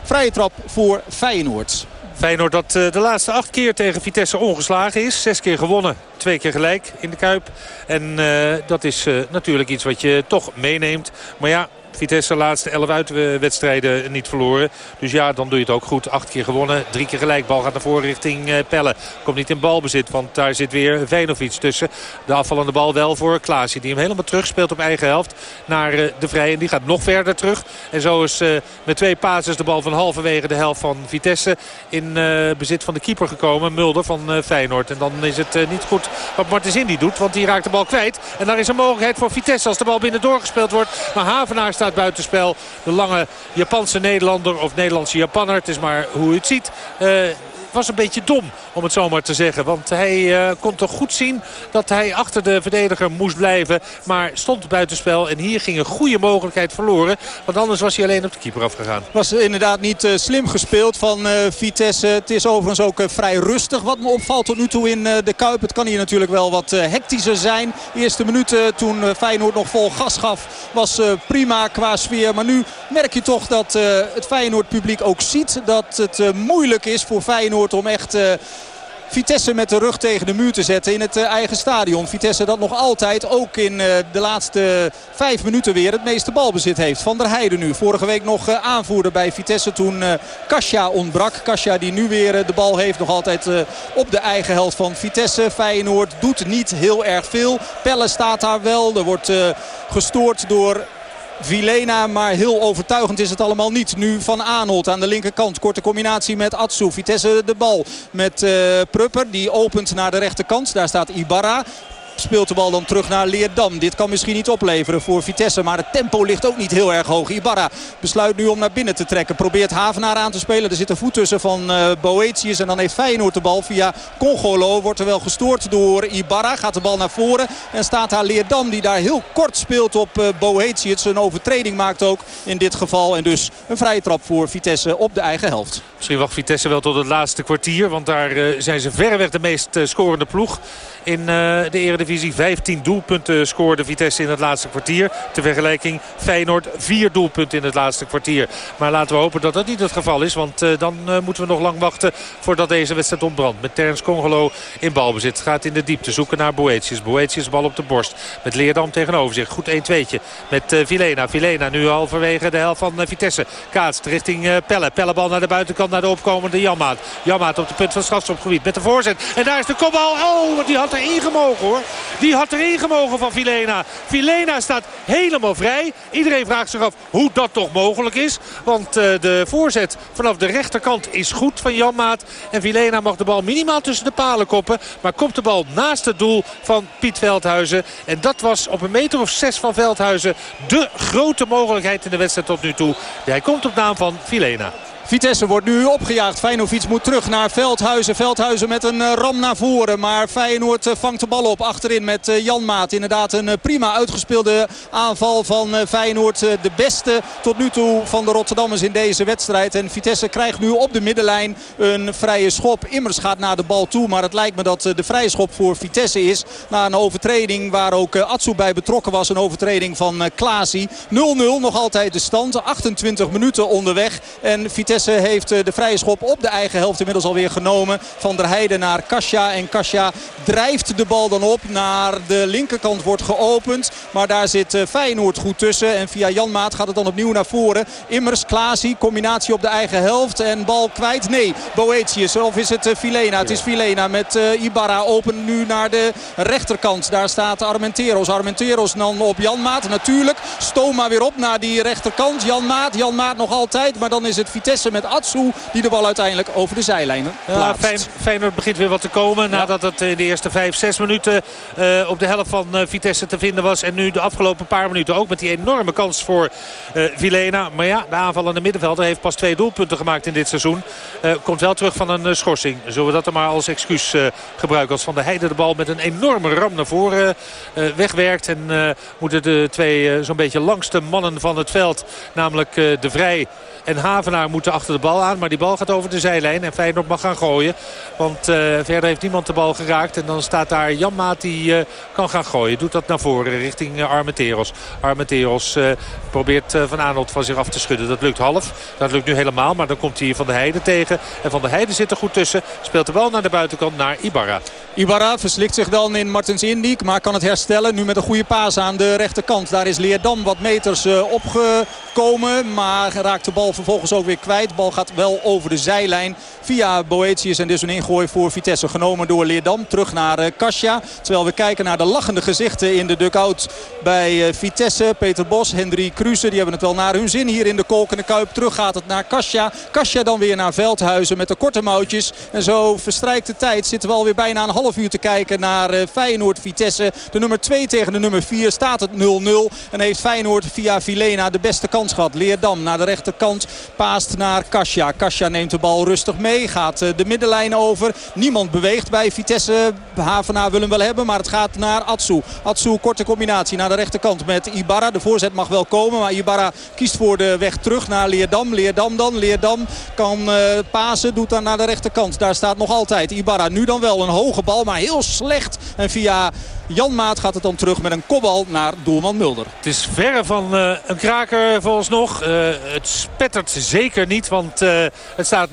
Speaker 13: vrije trap voor Feyenoord.
Speaker 12: Feyenoord dat de laatste acht keer tegen Vitesse ongeslagen is. Zes keer gewonnen, twee keer gelijk in de Kuip. En dat is natuurlijk iets wat je toch meeneemt. Maar ja, Vitesse laatste 11 uitwedstrijden niet verloren. Dus ja, dan doe je het ook goed. Acht keer gewonnen, drie keer gelijk. Bal gaat naar voren richting Pelle. Komt niet in balbezit, want daar zit weer Vejnovic tussen. De afvallende bal wel voor Klaasje. Die hem helemaal terug speelt op eigen helft naar de Vrij. En die gaat nog verder terug. En zo is met twee passes de bal van halverwege de helft van Vitesse in bezit van de keeper gekomen. Mulder van Feyenoord. En dan is het niet goed wat Martens Indy doet, want die raakt de bal kwijt. En daar is een mogelijkheid voor Vitesse als de bal binnen doorgespeeld wordt. Maar Havenaar staat buitenspel. De lange Japanse Nederlander of Nederlandse Japanner. Het is maar hoe u het ziet. Was een beetje dom, om het zo maar te zeggen. Want hij uh, kon toch goed zien dat hij achter de verdediger moest blijven. Maar stond buitenspel en hier ging een goede mogelijkheid verloren. Want anders was hij alleen op de keeper afgegaan.
Speaker 13: Was inderdaad niet uh, slim gespeeld van uh, Vitesse. Het is overigens ook vrij rustig. Wat me opvalt tot nu toe in de Kuip. Het kan hier natuurlijk wel wat hectischer zijn. De eerste minuten toen Feyenoord nog vol gas gaf was prima qua sfeer. Maar nu merk je toch dat het Feyenoord publiek ook ziet dat het moeilijk is voor Feyenoord om echt... Uh, Vitesse met de rug tegen de muur te zetten in het uh, eigen stadion. Vitesse dat nog altijd ook in uh, de laatste vijf minuten weer het meeste balbezit heeft. Van der Heijden nu. Vorige week nog aanvoerder bij Vitesse toen Kasia ontbrak. Kasia die nu weer de bal heeft nog altijd op de eigen helft van Vitesse. Feyenoord doet niet heel erg veel. Pelle staat daar wel. Er wordt gestoord door Vilena. Maar heel overtuigend is het allemaal niet. Nu Van Aanholt aan de linkerkant. Korte combinatie met Atsu. Vitesse de bal met uh, Prupper. Die opent naar de rechterkant. Daar staat Ibarra speelt de bal dan terug naar Leerdam. Dit kan misschien niet opleveren voor Vitesse. Maar het tempo ligt ook niet heel erg hoog. Ibarra besluit nu om naar binnen te trekken. Probeert Havenaar aan te spelen. Er zit een voet tussen van uh, Boetius. En dan heeft Feyenoord de bal via Congolo. Wordt er wel gestoord door Ibarra. Gaat de bal naar voren. En staat daar Leerdam die daar heel kort speelt op uh, Boetius. Een overtreding maakt ook in dit geval. En dus een vrije trap voor Vitesse op de eigen helft.
Speaker 12: Misschien wacht Vitesse wel tot het laatste kwartier. Want daar uh, zijn ze verreweg de meest scorende ploeg in de eredivisie. 15 doelpunten scoorde Vitesse in het laatste kwartier. Ter vergelijking Feyenoord 4 doelpunten in het laatste kwartier. Maar laten we hopen dat dat niet het geval is. Want uh, dan uh, moeten we nog lang wachten voordat deze wedstrijd ontbrandt. Met Terence Congolo in balbezit. Gaat in de diepte zoeken naar Boetius. Boetius bal op de borst. Met Leerdam tegenover zich. Goed 1-2'tje met Vilena. Vilena nu halverwege de helft van Vitesse. Kaatst richting Pelle. Pelle bal naar de buitenkant naar de opkomende Jammaat. Jammaat op de punt van strafschopgebied met de voorzet. En daar is de kopbal. Oh, die had erin gemogen hoor. Die had erin gemogen van Vilena. Vilena staat helemaal vrij. Iedereen vraagt zich af hoe dat toch mogelijk is. Want uh, de voorzet vanaf de rechterkant is goed van Janmaat. En Vilena mag de bal minimaal tussen de palen koppen. Maar komt de bal naast het doel van Piet Veldhuizen. En dat was op een meter of zes van Veldhuizen de grote mogelijkheid in de wedstrijd tot nu toe. Hij komt op naam van Vilena.
Speaker 13: Vitesse wordt nu opgejaagd. Feyenoord moet terug naar Veldhuizen. Veldhuizen met een ram naar voren. Maar Feyenoord vangt de bal op achterin met Jan Maat. Inderdaad een prima uitgespeelde aanval van Feyenoord. De beste tot nu toe van de Rotterdammers in deze wedstrijd. En Vitesse krijgt nu op de middenlijn een vrije schop. Immers gaat naar de bal toe. Maar het lijkt me dat de vrije schop voor Vitesse is. Na een overtreding waar ook Atsu bij betrokken was. Een overtreding van Klaasie. 0-0 nog altijd de stand. 28 minuten onderweg. En Vitesse heeft de vrije schop op de eigen helft inmiddels alweer genomen. Van der Heijden naar Kasia. En Kasia drijft de bal dan op. Naar de linkerkant wordt geopend. Maar daar zit Feyenoord goed tussen. En via Janmaat gaat het dan opnieuw naar voren. Immers, Klaasie, combinatie op de eigen helft. En bal kwijt. Nee, Boetius. Of is het Filena? Het is Filena met uh, Ibarra open nu naar de rechterkant. Daar staat Armenteros. Armenteros dan op Janmaat. Natuurlijk. Stoma weer op naar die rechterkant. Janmaat. Janmaat nog altijd. Maar dan is het Vitesse met Atsu die de bal uiteindelijk over de zijlijnen plaatst.
Speaker 12: Ja, Feyenoord begint weer wat te komen. Nadat het in de eerste 5, 6 minuten uh, op de helft van uh, Vitesse te vinden was. En nu de afgelopen paar minuten ook met die enorme kans voor uh, Vilena. Maar ja, de aanvallende middenvelder heeft pas twee doelpunten gemaakt in dit seizoen. komt wel terug van een schorsing. Zullen we dat er maar als excuus gebruiken. Als Van der Heijden de bal met een enorme ram naar voren wegwerkt. En moeten de twee zo'n beetje langste mannen van het veld. Namelijk De Vrij en Havenaar moeten achter de bal aan. Maar die bal gaat over de zijlijn. En Feyenoord mag gaan gooien. Want uh, verder heeft niemand de bal geraakt. En dan staat daar Jan Maat die uh, kan gaan gooien. Doet dat naar voren richting uh, Armenteros. Armenteros probeert Van Aanholt van zich af te schudden. Dat lukt half. Dat lukt nu helemaal. Maar dan komt hij Van de Heide tegen. En Van de Heide zit er goed tussen. Speelt de bal naar de buitenkant naar Ibarra.
Speaker 13: Ibarra verslikt zich dan in Martens Indyk. Maar kan het herstellen. Nu met een goede paas aan de rechterkant. Daar is Leerdam wat meters opgekomen. Maar raakt de bal vervolgens ook weer kwijt. Bal gaat wel over de zijlijn via Boetius. En dus een ingooi voor Vitesse genomen door Leerdam. Terug naar uh, Kasia. Terwijl we kijken naar de lachende gezichten in de dugout bij uh, Vitesse. Peter Bos, Hendrik Kruse. Die hebben het wel naar hun zin hier in de Kolkende Kuip. Terug gaat het naar Kasia. Kasia dan weer naar Veldhuizen met de korte mouwtjes. En zo verstrijkt de tijd. Zitten we alweer bijna een half uur te kijken naar uh, Feyenoord-Vitesse. De nummer 2 tegen de nummer 4 staat het 0-0. En heeft Feyenoord via Vilena de beste kans gehad. Leerdam naar de rechterkant paast naar Kasia. Kasia neemt de bal rustig mee. Gaat eh, de middenlijn over. Niemand beweegt bij Vitesse. Havenaar wil hem wel hebben. Maar het gaat naar Atsu. Atsu korte combinatie naar de rechterkant met Ibarra. De voorzet mag wel komen. Maar Ibarra kiest voor de weg terug naar Leerdam. Leerdam dan. Leerdam kan uh, pasen. Doet dan naar de rechterkant. Daar staat nog altijd Ibarra. Nu dan wel een hoge bal. Maar heel slecht. En via Jan Maat gaat het dan terug met een kopbal naar doelman Mulder.
Speaker 12: Het is verre van uh, een kraker volgens nog. Uh, het spettert zeker niet. Want uh, het staat 0-0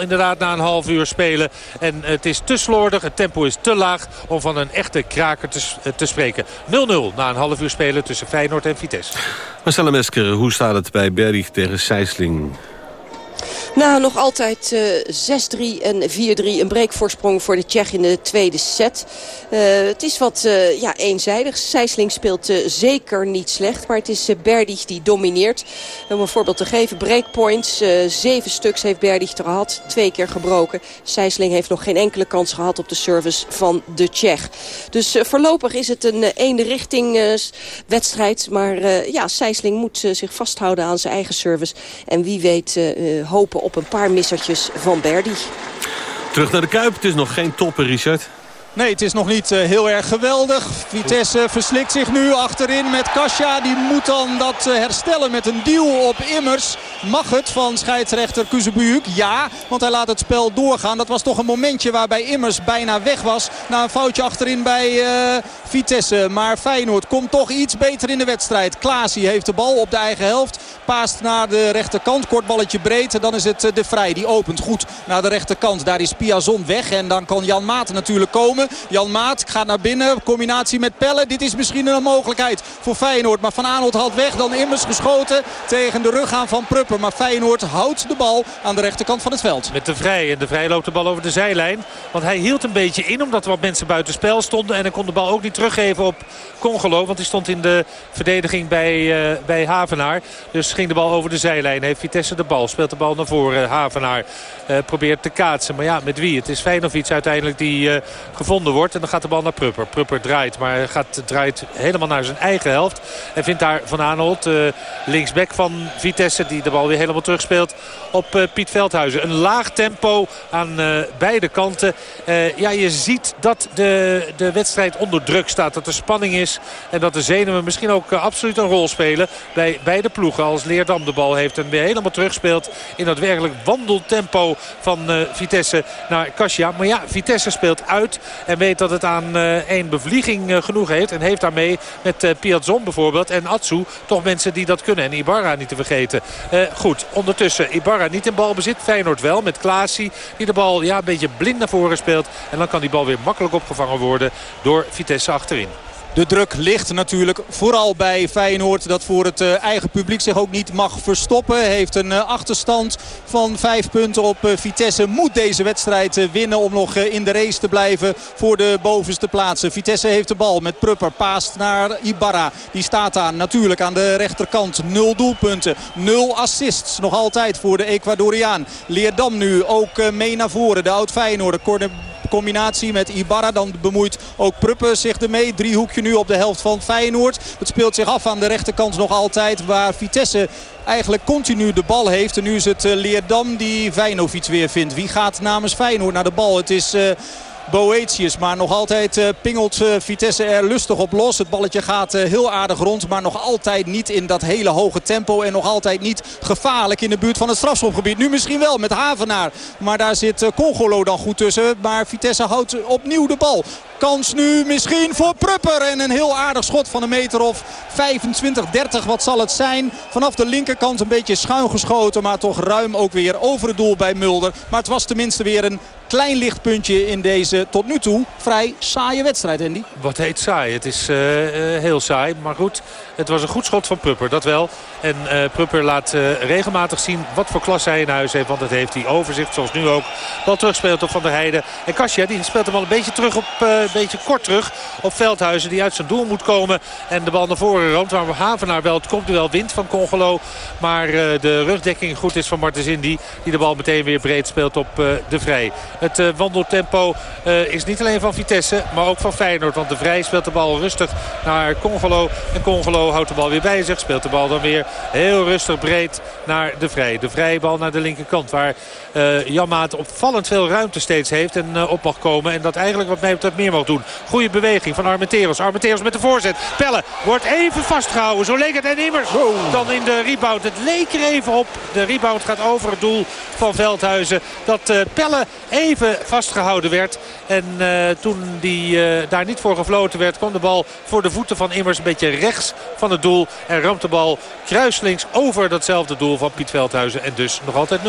Speaker 12: inderdaad na een half uur spelen. En het is te slordig. Het tempo is te laag om van een echte kraker te, te spreken. 0-0 na een half uur spelen tussen Feyenoord en Vitesse.
Speaker 10: Marcella Mesker, hoe staat het bij Berg tegen Sijsling?
Speaker 11: Nou, nog altijd uh, 6-3 en 4-3. Een breekvoorsprong voor de Tsjech in de tweede set. Uh, het is wat uh, ja, eenzijdig. Sijsling speelt zeker niet slecht. Maar het is Berdych die domineert. Om een voorbeeld te geven. Breakpoints. zeven stuks heeft Berdych er gehad. Twee keer gebroken. Sijsling heeft nog geen enkele kans gehad op de service van de Tsjech. Dus voorlopig is het een één richting wedstrijd. Maar ja, Sijsling moet zich vasthouden aan zijn eigen service. En wie weet hopen op een paar missertjes van Berdy.
Speaker 10: Terug naar de Kuip. Het is nog geen toppen, Richard.
Speaker 13: Nee, het is nog niet uh, heel erg geweldig. Vitesse verslikt zich nu achterin met Kasia. Die moet dan dat uh, herstellen met een deal op Immers. Mag het van scheidsrechter Kuzebujuk? Ja, want hij laat het spel doorgaan. Dat was toch een momentje waarbij Immers bijna weg was. Na een foutje achterin bij uh, Vitesse. Maar Feyenoord komt toch iets beter in de wedstrijd. Klaasie heeft de bal op de eigen helft. Paast naar de rechterkant. Kort balletje breed. Dan is het De Vrij. Die opent goed naar de rechterkant. Daar is Piazon weg. En dan kan Jan Maat natuurlijk komen. Jan Maat gaat naar binnen. Combinatie met Pelle. Dit is misschien een mogelijkheid voor Feyenoord. Maar Van Aanholt haalt weg. Dan immers geschoten tegen de rug aan van Pruppen. Maar Feyenoord houdt de bal aan de rechterkant van het veld.
Speaker 12: Met de Vrij. En de Vrij loopt de bal over de zijlijn. Want hij hield een beetje in omdat er wat mensen buiten spel stonden. En hij kon de bal ook niet teruggeven op Congolo. Want die stond in de verdediging bij, uh, bij Havenaar. Dus ging de bal over de zijlijn. Heeft Vitesse de bal. Speelt de bal naar voren. Havenaar uh, probeert te kaatsen. Maar ja, met wie? Het is Feyenoord uiteindelijk die uh, gevolgd wordt. En dan gaat de bal naar Prupper. Prupper draait, maar gaat, draait helemaal naar zijn eigen helft. En vindt daar Van Aanholt, uh, linksback van Vitesse... die de bal weer helemaal terugspeelt op uh, Piet Veldhuizen. Een laag tempo aan uh, beide kanten. ja, je ziet dat de, de wedstrijd onder druk staat. Dat er spanning is. En dat de zenuwen misschien ook absoluut een rol spelen. Bij beide ploegen. Als Leerdam de bal heeft en weer helemaal terugspeelt... in dat werkelijk wandeltempo van Vitesse naar Kasia. Maar ja, Vitesse speelt uit. En weet dat het aan één bevlieging genoeg heeft. En heeft daarmee met Piazzon bijvoorbeeld en Atsu toch mensen die dat kunnen. En Ibarra niet te vergeten. Goed, ondertussen Ibarra niet in balbezit. Feyenoord wel met Klaasie die de bal ja, een beetje blind naar voren speelt. En dan kan die bal weer makkelijk opgevangen worden door Vitesse achterin.
Speaker 13: De druk ligt natuurlijk vooral bij Feyenoord. Dat voor het eh, eigen publiek zich ook niet mag verstoppen. Heeft een eh, achterstand van vijf punten op eh, Vitesse. Moet deze wedstrijd winnen om nog in de race te blijven voor de bovenste plaatsen. Vitesse heeft de bal met Prupper. Paast naar Ibarra. Die staat daar natuurlijk aan de rechterkant. Nul doelpunten. Nul assists. Nog altijd voor de Ecuadoriaan. Leerdam nu ook mee naar voren. De oud Feyenoord. Corner combinatie met Ibarra. Dan bemoeit ook Pruppen zich ermee. Driehoekje nu op de helft van Feyenoord. Het speelt zich af aan de rechterkant nog altijd. Waar Vitesse eigenlijk continu de bal heeft. En nu is het eh, Leerdam die Vijnovic weer vindt. Wie gaat namens Feyenoord naar de bal? Het is... Uh, Boetius. Maar nog altijd uh, pingelt uh, Vitesse er lustig op los. Het balletje gaat uh, heel aardig rond. Maar nog altijd niet in dat hele hoge tempo. En nog altijd niet gevaarlijk in de buurt van het strafschopgebied. Nu misschien wel met Havenaar. Maar daar zit Congolo dan goed tussen. Maar Vitesse houdt opnieuw de bal. Kans nu misschien voor Prupper. En een heel aardig schot van een meter of 25, 30. Wat zal het zijn? Vanaf de linkerkant een beetje schuin geschoten. Maar toch ruim ook weer over het doel bij Mulder. Maar het was tenminste weer een klein lichtpuntje in deze tot nu toe vrij saaie wedstrijd, Andy.
Speaker 12: Wat heet saai? Het is uh, heel saai. Maar goed, het was een goed schot van Prupper, dat wel. En uh, Prupper laat regelmatig zien wat voor klas hij in huis heeft. Want dat heeft hij overzicht, zoals nu ook. Bal terugspeelt op Van der Heijden. En Kasia die speelt hem al een beetje terug op, beetje kort terug op Veldhuizen. Die uit zijn doel moet komen. En de bal naar voren roomt. Waar Havenaar wel, het komt wel wind van Congolo. Maar de rugdekking goed is van Martens Indy. Die de bal meteen weer breed speelt op de Vrij. Het wandeltempo is niet alleen van Vitesse, maar ook van Feyenoord. Want de Vrij speelt de bal rustig naar Congolo. En Congolo houdt de bal weer bij zich. Speelt de bal dan weer heel rustig breed naar de Vrij. De vrije bal naar de linkerkant. Waar Janmaat opvallend veel ruimte steeds heeft. En op mag komen. En dat eigenlijk wat mij betreft meer mag doen. Goede beweging van Armenteros. Armenteros met de voorzet. Pelle wordt even vastgehouden. Zo leek het en immers dan in de rebound. Het leek er even op. De rebound gaat over het doel van Veldhuizen. Dat uh, Pelle even vastgehouden werd. En toen die daar niet voor gefloten werd... kwam de bal voor de voeten van Immers een beetje rechts van het doel. En ramt de bal kruislinks over datzelfde doel van Piet Veldhuizen. En dus nog altijd 0-0.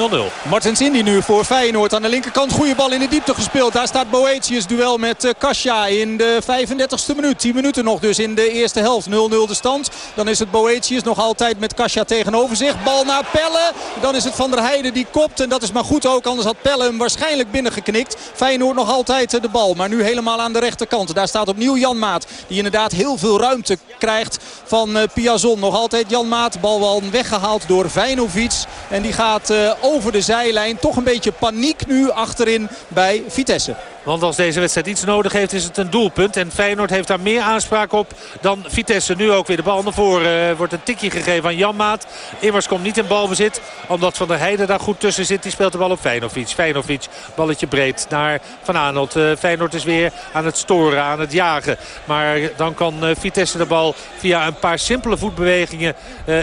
Speaker 13: Martens Indy nu voor Feyenoord. Aan de linkerkant goede bal in de diepte gespeeld. Daar staat Boetius. Duel met uh, Kasia in de 35ste minuut. 10 minuten nog dus in de eerste helft. 0-0 de stand. Dan is het Boetius nog altijd met Kasia tegenover zich. Bal naar Pelle. Dan is het Van der Heijden die kopt. En dat is maar goed ook. Anders had Pelle hem waarschijnlijk binnengeknikt. Feyenoord nog altijd de bal. Maar nu helemaal aan de rechterkant. Daar staat opnieuw Jan Maat. Die inderdaad heel veel ruimte krijgt van uh, Piazon. Nog altijd Jan Maat. Bal wel weggehaald door Vijnovic. En die gaat uh, over de zijlijn. Toch een beetje paniek nu achterin bij Vitesse.
Speaker 12: Want als deze wedstrijd iets nodig heeft is het een doelpunt. En Feyenoord heeft daar meer aanspraak op dan Vitesse. Nu ook weer de bal naar voren. Uh, wordt een tikje gegeven aan Janmaat. Immers komt niet in balbezit. Omdat Van der Heijden daar goed tussen zit. Die speelt de bal op Feyenoord. Feyenoord balletje breed naar Van Aanholt. Uh, Feyenoord is weer aan het storen, aan het jagen. Maar dan kan uh, Vitesse de bal via een paar simpele voetbewegingen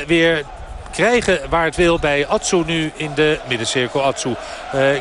Speaker 12: weer krijgen waar het wil bij Atsu nu in de middencirkel. Atsu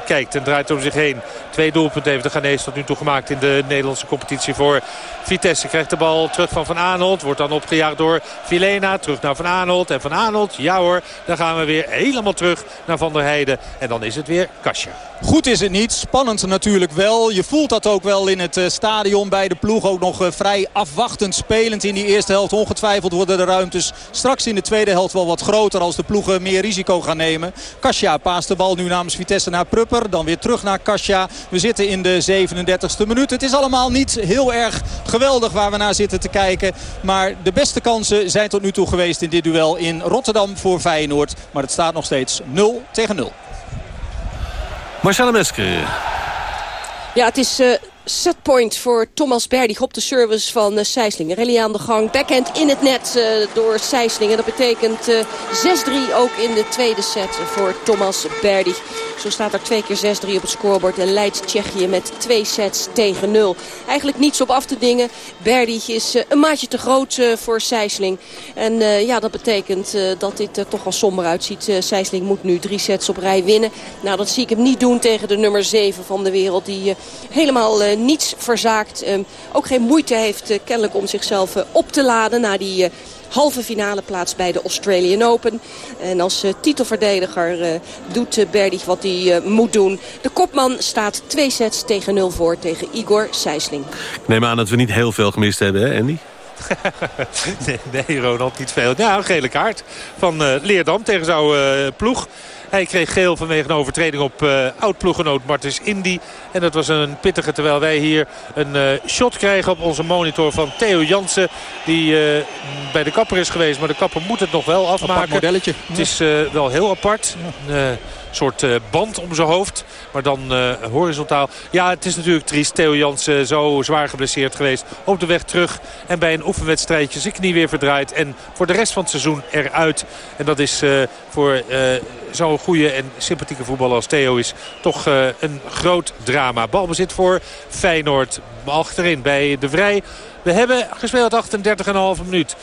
Speaker 12: kijkt en draait om zich heen. Twee doelpunten heeft de Ghanese tot nu toe gemaakt in de Nederlandse competitie voor Vitesse. Krijgt de bal terug van Van Aanholt. Wordt dan opgejaagd door Vilena. Terug naar Van Aanholt. En Van Aanholt, ja hoor, dan gaan we weer helemaal terug naar Van der Heijden. En dan is het weer Kasia.
Speaker 13: Goed is het niet. Spannend natuurlijk wel. Je voelt dat ook wel in het eh, stadion bij de ploeg. Ook nog eh, vrij afwachtend spelend in die eerste helft. Ongetwijfeld worden de ruimtes straks in de tweede helft wel wat groter als de ploegen meer risico gaan nemen. Kasia paast de bal nu namens Vitesse naar Prupper. Dan weer terug naar Kasia. We zitten in de 37e minuut. Het is allemaal niet heel erg geweldig waar we naar zitten te kijken. Maar de beste kansen zijn tot nu toe geweest in dit duel in Rotterdam voor Feyenoord. Maar het staat nog steeds 0 tegen 0.
Speaker 10: Marcella Mesker.
Speaker 11: Ja, het is uh, setpoint voor Thomas Berdig op de service van uh, Sijsling. Rally aan de gang, backhand in het net uh, door Sijsling. En dat betekent 6-3 ook in de tweede set voor Thomas Berdig. Zo staat er twee keer 6-3 op het scorebord en leidt Tsjechië met twee sets tegen 0. Eigenlijk niets op af te dingen. Berdig is een maatje te groot voor Sijsling. En ja, dat betekent dat dit er toch wel somber uitziet. Sijsling moet nu drie sets op rij winnen. Nou, dat zie ik hem niet doen tegen de nummer 7 van de wereld. Die helemaal niets verzaakt. Ehm, ook geen moeite heeft eh, kennelijk om zichzelf eh, op te laden na die eh, halve finale plaats bij de Australian Open. En als titelverdediger doet uh, Berdig wat hij moet doen. De kopman staat twee sets tegen nul voor tegen Igor Sijsling.
Speaker 10: Ik neem aan dat we niet heel veel gemist hebben, hè Andy? (laughs)
Speaker 12: nee, Ronald, niet veel. Ja, een gele kaart van uh, Leerdam tegen jouw ploeg. Hij kreeg geel vanwege een overtreding op uh, oud-ploegenoot Martens Indy. En dat was een pittige terwijl wij hier een uh, shot krijgen op onze monitor van Theo Jansen. Die uh, bij de kapper is geweest. Maar de kapper moet het nog wel afmaken.
Speaker 13: modelletje.
Speaker 12: Het is wel heel apart. Ja soort uh, band om zijn hoofd. Maar dan uh, horizontaal. Ja, het is natuurlijk triest. Theo Jansen zo zwaar geblesseerd geweest. Op de weg terug. En bij een oefenwedstrijdje zijn knie weer verdraaid. En voor de rest van het seizoen eruit. En dat is voor zo'n goede en sympathieke voetballer als Theo is toch een groot drama. Balbezit voor Feyenoord. Achterin bij De Vrij. We hebben gespeeld 38,5 minuut.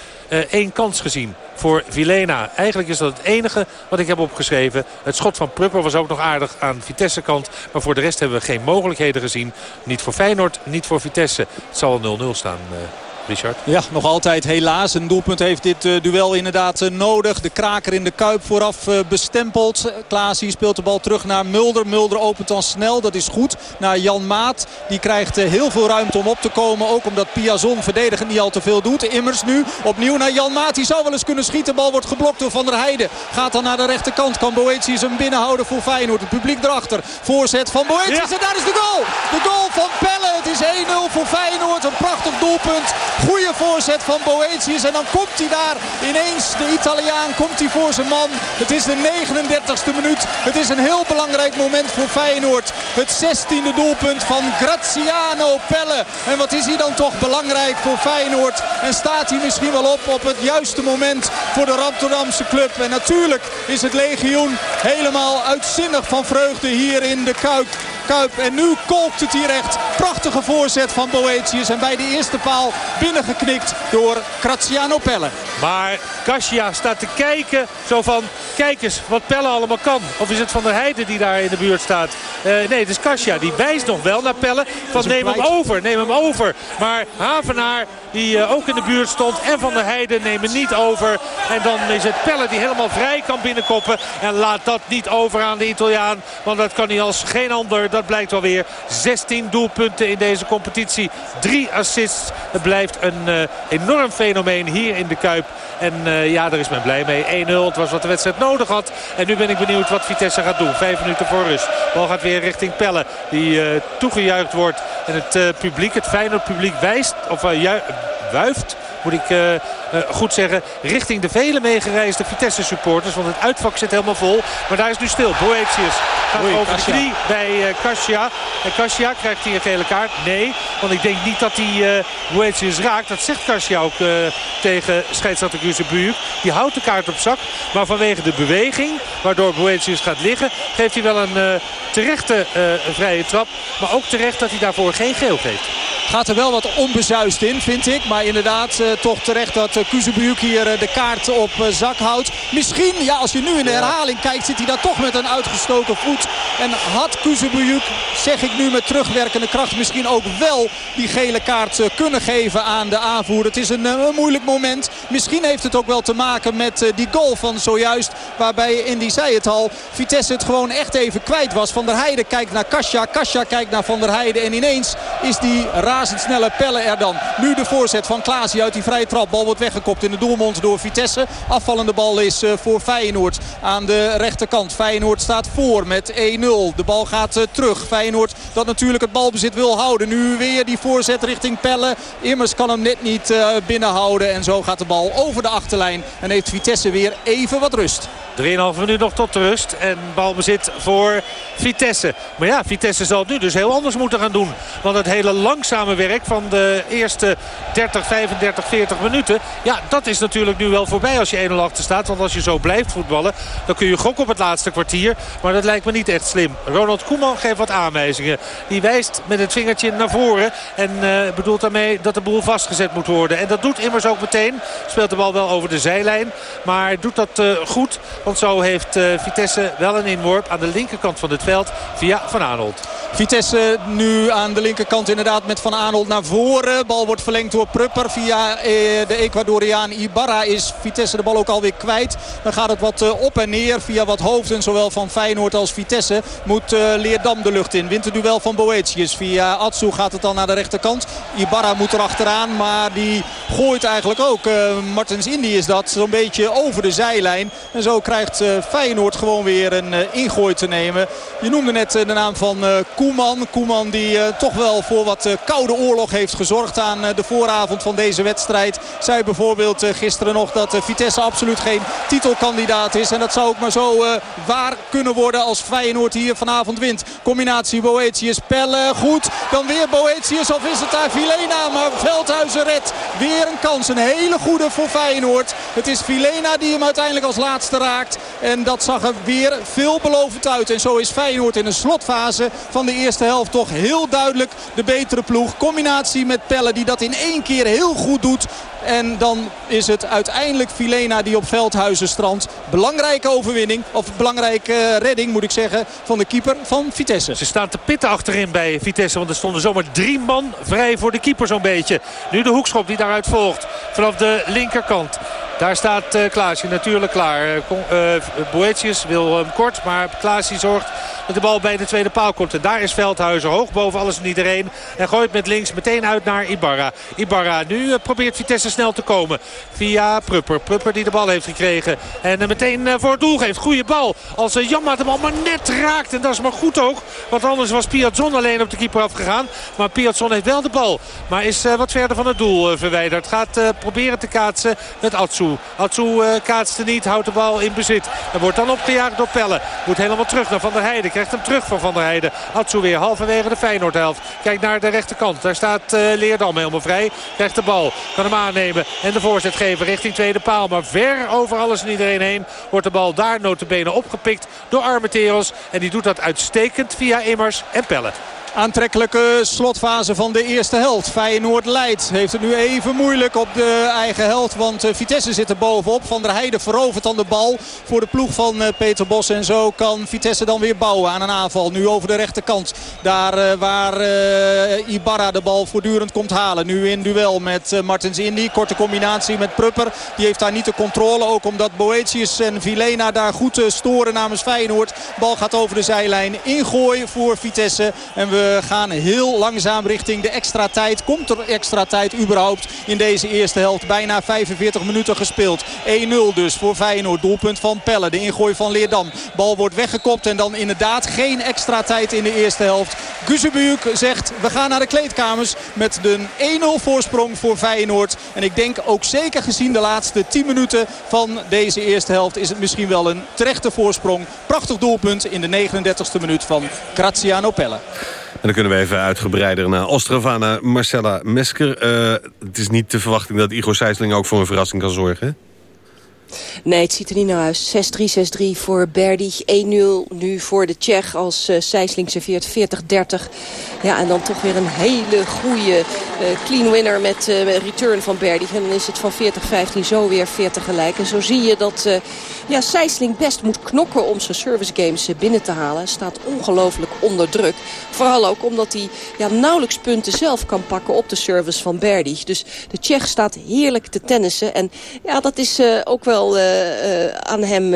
Speaker 12: Eén kans gezien voor Vilena. Eigenlijk is dat het enige wat ik heb opgeschreven. Het schot van Prupper was ook nog aardig aan Vitesse kant. Maar voor de rest hebben we geen mogelijkheden gezien. Niet voor Feyenoord, niet voor Vitesse. Het zal 0-0 staan. Uh, Richard.
Speaker 13: Ja, nog altijd helaas. Een doelpunt heeft dit uh, duel inderdaad uh, nodig. De kraker in de Kuip vooraf uh, bestempeld. Klaasie speelt de bal terug naar Mulder. Mulder opent dan snel, dat is goed. Naar Jan Maat. Die krijgt heel veel ruimte om op te komen. Ook omdat Piazon verdedigend niet al te veel doet. Immers nu opnieuw naar Jan Maat. Die zou wel eens kunnen schieten. De bal wordt geblokt door Van der Heijden. Gaat dan naar de rechterkant. Kan Boetius hem binnenhouden voor Feyenoord. Het publiek erachter. Voorzet van Boetius. Ja. En daar is de goal. De goal van Pelle. Het is 1-0 voor Feyenoord. Een prachtig doelpunt. Goeie voorzet van Boetius. En dan komt hij daar ineens, de Italiaan, komt hij voor zijn man. Het is de 39ste minuut. Het is een heel belangrijk moment voor Feyenoord. Het 16e doelpunt van Graziano Pelle. En wat is hij dan toch belangrijk voor Feyenoord. En staat hij misschien wel op op het juiste moment voor de Rotterdamse club. En natuurlijk is het legioen helemaal uitzinnig van vreugde hier in de Kuip. En nu kolkt het hier echt. Prachtige voorzet van Boetius. En bij de eerste paal binnengeknikt door Graziano Pelle.
Speaker 12: Maar Kasia staat te kijken. Zo van, kijk eens wat Pelle allemaal kan. Of is het Van der Heijden die daar in de buurt staat? Uh, nee, het is Kasia. Die wijst nog wel naar Pelle. Van neem hem over, neem hem over. Maar Havenaar, die uh, ook in de buurt stond. En Van der Heijden nemen niet over. En dan is het Pelle die helemaal vrij kan binnenkoppen. En laat dat niet over aan de Italiaan. Want dat kan hij als geen ander dat blijkt wel weer. 16 doelpunten in deze competitie. Drie assists. Het blijft een uh, enorm fenomeen hier in de Kuip. En uh, ja, daar is men blij mee. 1-0. Het was wat de wedstrijd nodig had. En nu ben ik benieuwd wat Vitesse gaat doen. Vijf minuten voor rust. Bal gaat weer richting Pelle. Die uh, toegejuicht wordt. En het publiek, het fijne publiek wijst. Of wuift moet ik uh, uh, goed zeggen, richting de vele meegereisde Vitesse supporters. Want het uitvak zit helemaal vol. Maar daar is nu stil. Boetius gaat Oei, over Kasia. de knie bij uh, Kasia. En Kasia krijgt hier een gele kaart. Nee, want ik denk niet dat hij Boetius raakt. Dat zegt Kasia ook tegen scheidsrechter Buur. Die houdt de kaart op zak. Maar vanwege de beweging, waardoor Boetius gaat liggen... geeft hij wel een terechte vrije trap. Maar ook terecht dat hij daarvoor geen geel geeft.
Speaker 13: Gaat er wel wat onbezuist in, vind ik. Maar inderdaad, uh, toch terecht dat uh, Kuzebujuk hier uh, de kaart op zak houdt. Misschien, ja, als je nu in de herhaling kijkt, zit hij daar toch met een uitgestoken voet. En had Kuzebujuk, zeg ik nu met terugwerkende kracht, misschien ook wel die gele kaart kunnen geven aan de aanvoerder. Het is een, een, moeilijk moment. Misschien heeft het ook wel te maken met die goal van zojuist. Waarbij, Indy zei het al, Vitesse het gewoon echt even kwijt was. Van der Heijden kijkt naar Kasia. Kasia kijkt naar Van der Heijden. En ineens is die razendsnelle Pelle er dan. Nu de voorzet van Klaasie uit die vrije trap. Bal wordt weggekopt in de doelmond door Vitesse. Afvallende bal is voor Feyenoord aan de rechterkant. Feyenoord staat voor met 1-0. De bal gaat terug. Feyenoord dat natuurlijk het balbezit wil houden. Nu weer die voorzet richting Pelle. Immers kan hem net niet binnenhouden. En zo gaat de bal over de achterlijn. En heeft Vitesse weer even wat rust.
Speaker 12: 3,5 minuut nog tot rust. En balbezit voor Vitesse. Maar ja, Vitesse zal het nu dus heel anders moeten gaan doen. Want het hele langzame werk van de eerste 30, 35, 40 minuten... ja, dat is natuurlijk nu wel voorbij als je 1-0 achter staat. Want als je zo blijft voetballen, dan kun je gokken op het laatste kwartier. Maar dat lijkt me niet echt slim. Ronald Koeman geeft wat aanwijzingen. Die wijst met het vingertje naar voren. En uh, bedoelt daarmee dat de boel vastgezet moet worden. En dat doet immers ook meteen. Speelt de bal wel over de zijlijn. Maar doet dat uh, goed. Want zo heeft uh, Vitesse wel een inworp aan de linkerkant van het veld via Van Aanholt.
Speaker 13: Vitesse nu aan de linkerkant inderdaad met Van Aanholt naar voren. Bal wordt verlengd door Via eh, de Ecuadoriaan Ibarra. Is Vitesse de bal ook alweer kwijt. Dan gaat het wat eh, op en neer via wat hoofden. Zowel van Feyenoord als Vitesse. Moet eh, Leerdam de lucht in. Wint het duel van Boetius. Via Atsu gaat het dan naar de rechterkant. Ibarra moet er achteraan. Maar die gooit eigenlijk ook. Martens Indy is dat. Zo'n beetje over de zijlijn. En zo krijgt Feyenoord gewoon weer een ingooi te nemen. Je noemde net de naam van Koeman. Koeman die toch wel voor wat koude oorlog heeft gezorgd aan de vooravond van deze wedstrijd. Zei bijvoorbeeld gisteren nog dat Vitesse absoluut geen titelkandidaat is. En dat zou ook maar zo waar kunnen worden als Feyenoord hier vanavond wint. Combinatie Boetius, Pelle, goed. Dan weer Boetius of is het daar Vilena. Maar Veldhuizen redt weer een kans. Een hele goede voor Feyenoord. Het is Vilena die hem uiteindelijk als laatste raakt. En dat zag er weer veelbelovend uit. En zo is Feyenoord in een slotfase van de eerste helft toch heel duidelijk de betere ploeg. Combinatie met Pelle die dat in één keer heel goed doet. En dan is het uiteindelijk Filena die op Veldhuizen strandt. Belangrijke overwinning, of belangrijke redding moet ik zeggen, van de keeper van Vitesse.
Speaker 12: Ze staan te pitten achterin bij Vitesse, want er stonden zomaar drie man vrij voor de keeper zo'n beetje. Nu de hoekschop die daaruit volgt vanaf de linkerkant. Daar staat uh, Klaasje natuurlijk klaar. Uh, Boetius wil hem kort, maar Klaasje zorgt dat de bal bij de tweede paal komt. En daar is Veldhuizen hoog boven alles en iedereen. En gooit met links meteen uit naar Ibarra. Ibarra nu uh, probeert Vitesse snel te komen. Via Prupper. Prupper die de bal heeft gekregen. En meteen voor het doel geeft. Goede bal. Als Jamma de bal maar net raakt. En dat is maar goed ook. Want anders was Piazzon alleen op de keeper afgegaan. Maar Piazzon heeft wel de bal. Maar is wat verder van het doel verwijderd. Gaat proberen te kaatsen met Atsu. Atsu kaatste niet, houdt de bal in bezit. En wordt dan opgejaagd door Pelle. Moet helemaal terug naar Van der Heijden. Krijgt hem terug van Van der Heijden. Atsu weer halverwege de Feyenoordhelft. Kijkt naar de rechterkant. Daar staat uh, Leerdam helemaal vrij. Krijgt de bal. Kan hem aannemen. En de voorzet geven richting tweede paal. Maar ver over alles en iedereen heen wordt de bal daar notabene opgepikt door Armenteros. En die doet dat uitstekend via Immers en Pelle
Speaker 13: aantrekkelijke slotfase van de eerste helft. Feyenoord leidt. Heeft het nu even moeilijk op de eigen helft. Want eh, Vitesse zit er bovenop. Van der Heijden verovert dan de bal voor de ploeg van eh, Peter Bos. En zo kan Vitesse dan weer bouwen aan een aanval. Nu over de rechterkant. Daar uh, waar Ibarra de bal voortdurend komt halen. Nu in duel met Martens Indy. Korte combinatie met Prupper. Die heeft daar niet de controle. Ook omdat Boetius en Vilena daar goed storen namens Feyenoord. Bal gaat over de zijlijn. Ingooi voor Vitesse. En we we gaan heel langzaam richting de extra tijd. Komt er extra tijd überhaupt in deze eerste helft? Bijna 45 minuten gespeeld. 1-0 dus voor Feyenoord. Doelpunt van Pelle. De ingooi van Leerdam. Bal wordt weggekopt en dan inderdaad geen extra tijd in de eerste helft. Guzebujuk zegt we gaan naar de kleedkamers met de 1-0 voorsprong voor Feyenoord. En ik denk ook zeker gezien de laatste 10 minuten van deze eerste helft is het misschien wel een terechte voorsprong. Prachtig doelpunt in de 39e minuut van Graziano Pelle.
Speaker 10: En dan kunnen we even uitgebreider naar Ostravana Marcella Mesker. Uh, het is niet de verwachting dat Igor Sijsling ook voor een verrassing kan zorgen,
Speaker 11: Nee, het ziet er niet naar uit. 6-3, 6-3 voor Berdy. 1-0 nu voor de Tsjech als uh, serveert 40-30. Ja, en dan toch weer een hele goede uh, clean winner met uh, return van Berdy. En dan is het van 40-15 zo weer 40 gelijk. En zo zie je dat ja, Sijsling best moet knokken om zijn service games binnen te halen. Staat ongelooflijk onder druk. Vooral ook omdat hij ja, nauwelijks punten zelf kan pakken op de service van Berdy. Dus de Tsjech staat heerlijk te tennissen. En ja, dat is uh, ook wel uh, uh, aan hem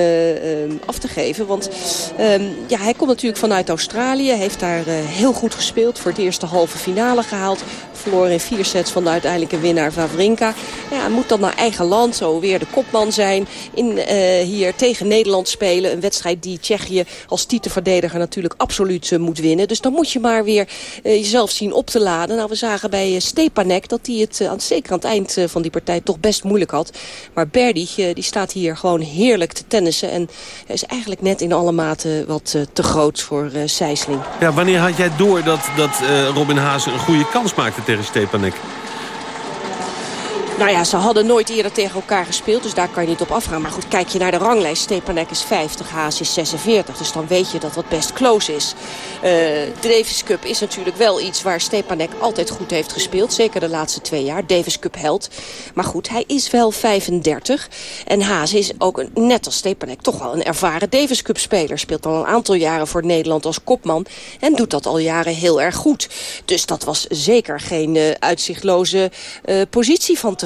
Speaker 11: af te geven. Want ehm, ja, hij komt natuurlijk vanuit Australië. Heeft daar heel goed gespeeld. Voor het eerste halve finale gehaald verloren in vier sets van de uiteindelijke winnaar Vavrinka. Ja, moet dan naar eigen land zo weer de kopman zijn. In, uh, hier tegen Nederland spelen. Een wedstrijd die Tsjechië als titelverdediger natuurlijk absoluut uh, moet winnen. Dus dan moet je maar weer uh, jezelf zien op te laden. Nou, we zagen bij Stepanek dat hij het aan, zeker aan het eind van die partij toch best moeilijk had. Maar Berdy die staat hier gewoon heerlijk te tennissen. En is eigenlijk net in alle maten wat te groot voor Sijsling.
Speaker 10: Ja, wanneer had jij door dat, dat Robin Haase een goede kans maakte tegen Stepanek?
Speaker 11: Nou ja, ze hadden nooit eerder tegen elkaar gespeeld. Dus daar kan je niet op afgaan. Maar goed, kijk je naar de ranglijst. Stepanek is 50, Haas is 46. Dus dan weet je dat wat best close is. Uh, Davis Cup is natuurlijk wel iets waar Stepanek altijd goed heeft gespeeld. Zeker de laatste twee jaar. Davis Cup held. Maar goed, hij is wel 35. En Haas is ook, een, net als Stepanek, toch wel een ervaren Davis Cup speler. Speelt al een aantal jaren voor Nederland als kopman. En doet dat al jaren heel erg goed. Dus dat was zeker geen uh, uitzichtloze uh, positie van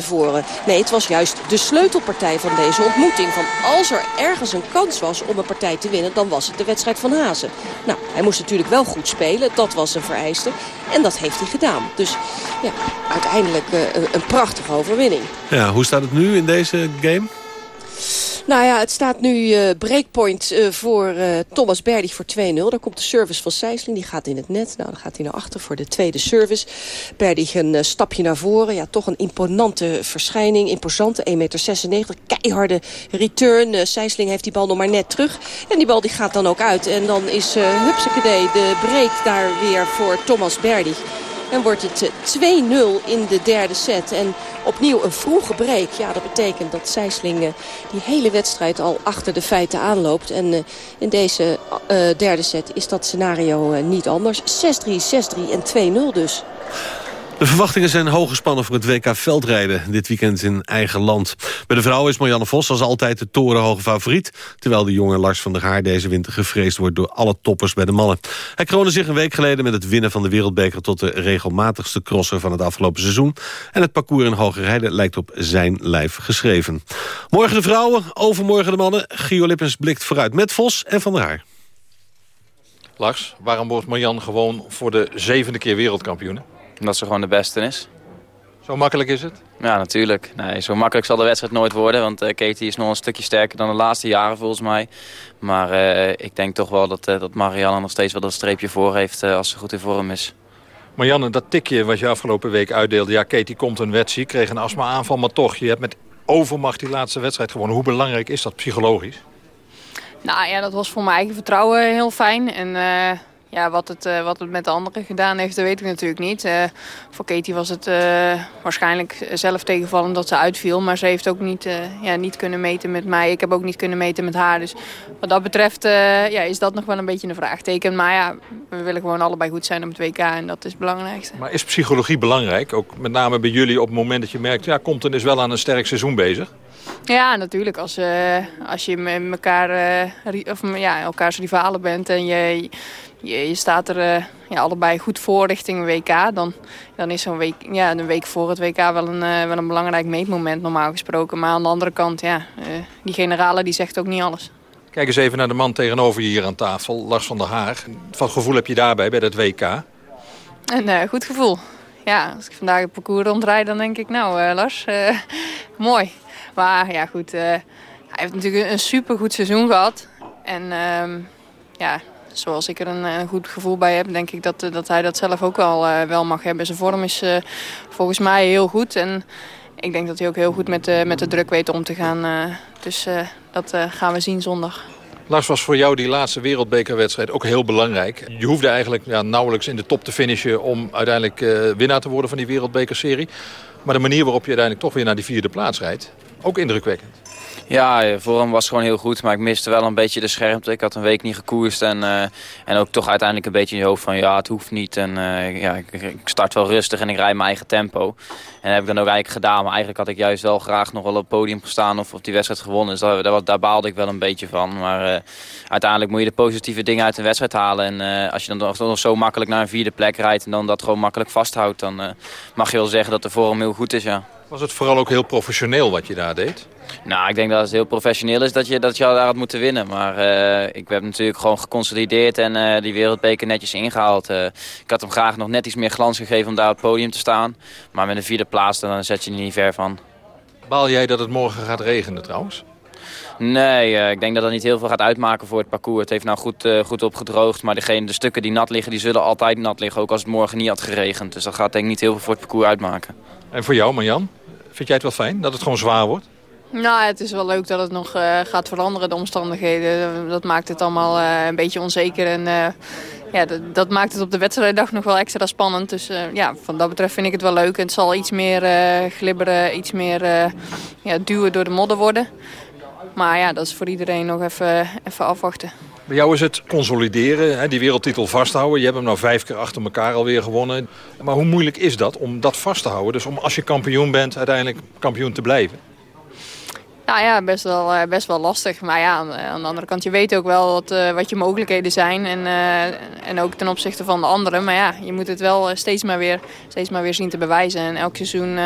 Speaker 11: Nee, het was juist de sleutelpartij van deze ontmoeting. Van als er ergens een kans was om een partij te winnen, dan was het de wedstrijd van Hazen. Nou, hij moest natuurlijk wel goed spelen. Dat was een vereiste. En dat heeft hij gedaan. Dus ja, uiteindelijk uh, een prachtige overwinning.
Speaker 10: Ja, hoe staat het nu in deze game?
Speaker 11: Nou ja, het staat nu uh, breakpoint uh, voor uh, Thomas Berdig voor 2-0. Daar komt de service van Sijsling. Die gaat in het net. Nou, dan gaat hij naar achter voor de tweede service. Berdig een stapje naar voren. Ja, toch een imponante verschijning. Imposante, 1,96 meter. Keiharde return. Sijsling heeft die bal nog maar net terug. En die bal die gaat dan ook uit. En dan is uh, Hupsakede de break daar weer voor Thomas Berdig. En wordt het 2-0 in de derde set. En opnieuw een vroege break. Ja, dat betekent dat Sijsling die hele wedstrijd al achter de feiten aanloopt. En uh, in deze derde set is dat scenario niet anders. 6-3, 6-3 en 2-0 dus.
Speaker 10: De verwachtingen zijn hoog gespannen voor het WK veldrijden dit weekend in eigen land. Bij de vrouwen is Marianne Vos als altijd de torenhoge favoriet... terwijl de jonge Lars van der Haar deze winter gevreesd wordt door alle toppers bij de mannen. Hij kroonde zich een week geleden met het winnen van de wereldbeker... tot de regelmatigste crosser van het afgelopen seizoen. En het parcours in hoge rijden lijkt op zijn lijf geschreven. Morgen de vrouwen, overmorgen de mannen. Gio Lippens blikt vooruit met Vos en van der Haar.
Speaker 16: Lars, waarom wordt Marianne gewoon voor de zevende keer wereldkampioen?
Speaker 17: Omdat ze gewoon de beste is.
Speaker 16: Zo makkelijk is het?
Speaker 17: Ja, natuurlijk. Nee, zo makkelijk zal de wedstrijd nooit worden. Want uh, Katie is nog een stukje sterker dan de laatste jaren volgens mij. Maar uh, ik denk toch wel dat, uh, dat Marianne nog steeds wel dat streepje voor heeft als ze goed in vorm is.
Speaker 16: Marianne, dat tikje wat je afgelopen week uitdeelde. Ja, Katie komt een wedstrijd, kreeg een astma-aanval. Maar toch, je hebt met overmacht die laatste wedstrijd gewonnen. Hoe belangrijk is dat psychologisch?
Speaker 18: Nou ja, dat was voor mijn eigen vertrouwen heel fijn. En ja, wat het, uh, wat het met de anderen gedaan heeft, dat weet ik natuurlijk niet. Uh, voor Katie was het uh, waarschijnlijk zelf tegenvallend dat ze uitviel. Maar ze heeft ook niet, ja, niet kunnen meten met mij. Ik heb ook niet kunnen meten met haar. Dus wat dat betreft ja, is dat nog wel een beetje een vraagteken. Maar ja, we willen gewoon allebei goed zijn op het WK. En dat is het belangrijkste.
Speaker 16: Maar is psychologie belangrijk? Ook met name bij jullie op het moment dat je merkt... ja, Compton is wel aan een sterk seizoen bezig.
Speaker 18: Ja, natuurlijk. Als, als je met elkaar, of, ja, elkaars rivalen bent en je, je, je staat er uh, ja, allebei goed voor richting een WK, dan, dan is zo'n week, ja, een week voor het WK wel een, wel een belangrijk meetmoment normaal gesproken. Maar aan de andere kant, ja, die generale die zegt ook niet alles.
Speaker 16: Kijk eens even naar de man tegenover je hier aan tafel, Lars van der Haar. Wat gevoel heb je daarbij bij dat WK?
Speaker 18: Een goed gevoel. Ja, als ik vandaag het parcours rondrijd, dan denk ik, nou Lars, (laughs) mooi. Maar ja, goed. Hij heeft natuurlijk een supergoed seizoen gehad. En uh, ja, zoals ik er een, een, goed gevoel bij heb, denk ik dat, dat hij dat zelf ook wel, uh, wel mag hebben. Zijn vorm is uh, volgens mij heel goed. En ik denk dat hij ook heel goed met, de, met de druk weet om te gaan. dus dat gaan we zien zondag.
Speaker 16: Lars, was voor jou die laatste wereldbekerwedstrijd ook heel belangrijk. Je hoefde eigenlijk ja, nauwelijks in de top te finishen om uiteindelijk winnaar te worden van die wereldbekerserie. Maar de manier waarop je uiteindelijk toch weer naar die vierde plaats rijdt, ook indrukwekkend.
Speaker 17: Ja, voor hem was gewoon heel goed. Maar ik miste wel een beetje de schermte. Ik had een week niet gekoerst. En, uh, en ook toch uiteindelijk een beetje in je hoofd van ja, het hoeft niet. En uh, ja, ik, ik, start wel rustig en ik rijd mijn eigen tempo. En dat heb ik dan ook eigenlijk gedaan. Maar eigenlijk had ik juist wel graag nog wel op het podium gestaan of op die wedstrijd gewonnen. Dus daar, daar, daar baalde ik wel een beetje van. Maar uh, uiteindelijk moet je de positieve dingen uit een wedstrijd halen. En als je dan nog zo makkelijk naar een vierde plek rijdt en dan dat gewoon makkelijk vasthoudt. Dan mag je wel zeggen dat de vorm heel goed is, ja.
Speaker 16: Was het vooral ook heel professioneel wat je daar deed?
Speaker 17: Nou, ik denk dat het heel professioneel is dat je, dat je daar had moeten winnen. Maar uh, ik heb natuurlijk gewoon geconsolideerd en uh, die wereldbeker netjes ingehaald. Uh, ik had hem graag nog net iets meer glans gegeven om daar op het podium te staan. Maar met een vierde plaats, dan zet je er niet ver van.
Speaker 16: Baal jij dat het morgen gaat regenen trouwens?
Speaker 17: Nee, ik denk dat dat niet heel veel gaat uitmaken voor het parcours. Het heeft nou goed, goed opgedroogd, maar degene, de stukken die nat liggen, die zullen altijd nat liggen. Ook als het morgen niet had geregend. Dus dat gaat denk ik niet heel veel voor het parcours uitmaken.
Speaker 16: En voor jou, Marjan? Vind jij het wel fijn dat het gewoon zwaar wordt?
Speaker 18: Nou, het is wel leuk dat het nog uh, gaat veranderen, de omstandigheden. Dat maakt het allemaal uh, een beetje onzeker. En uh, ja, dat, dat, maakt het op de wedstrijddag nog wel extra spannend. Dus ja, van dat betreft vind ik het wel leuk. En het zal iets meer glibberen, iets meer ja, duwen door de modder worden. Maar ja, dat is voor iedereen nog even, even afwachten.
Speaker 16: Bij jou is het consolideren, hè, die wereldtitel vasthouden. Je hebt hem nou vijf keer achter elkaar alweer gewonnen. Maar hoe moeilijk is dat om dat vast te houden? Dus om als je kampioen bent uiteindelijk kampioen te blijven?
Speaker 18: Nou ja, best wel, best wel lastig. Maar ja, aan de andere kant, je weet ook wel wat, uh, wat je mogelijkheden zijn. En, uh, en ook ten opzichte van de anderen. Maar ja, je moet het wel steeds maar weer, steeds maar weer zien te bewijzen. En elk seizoen...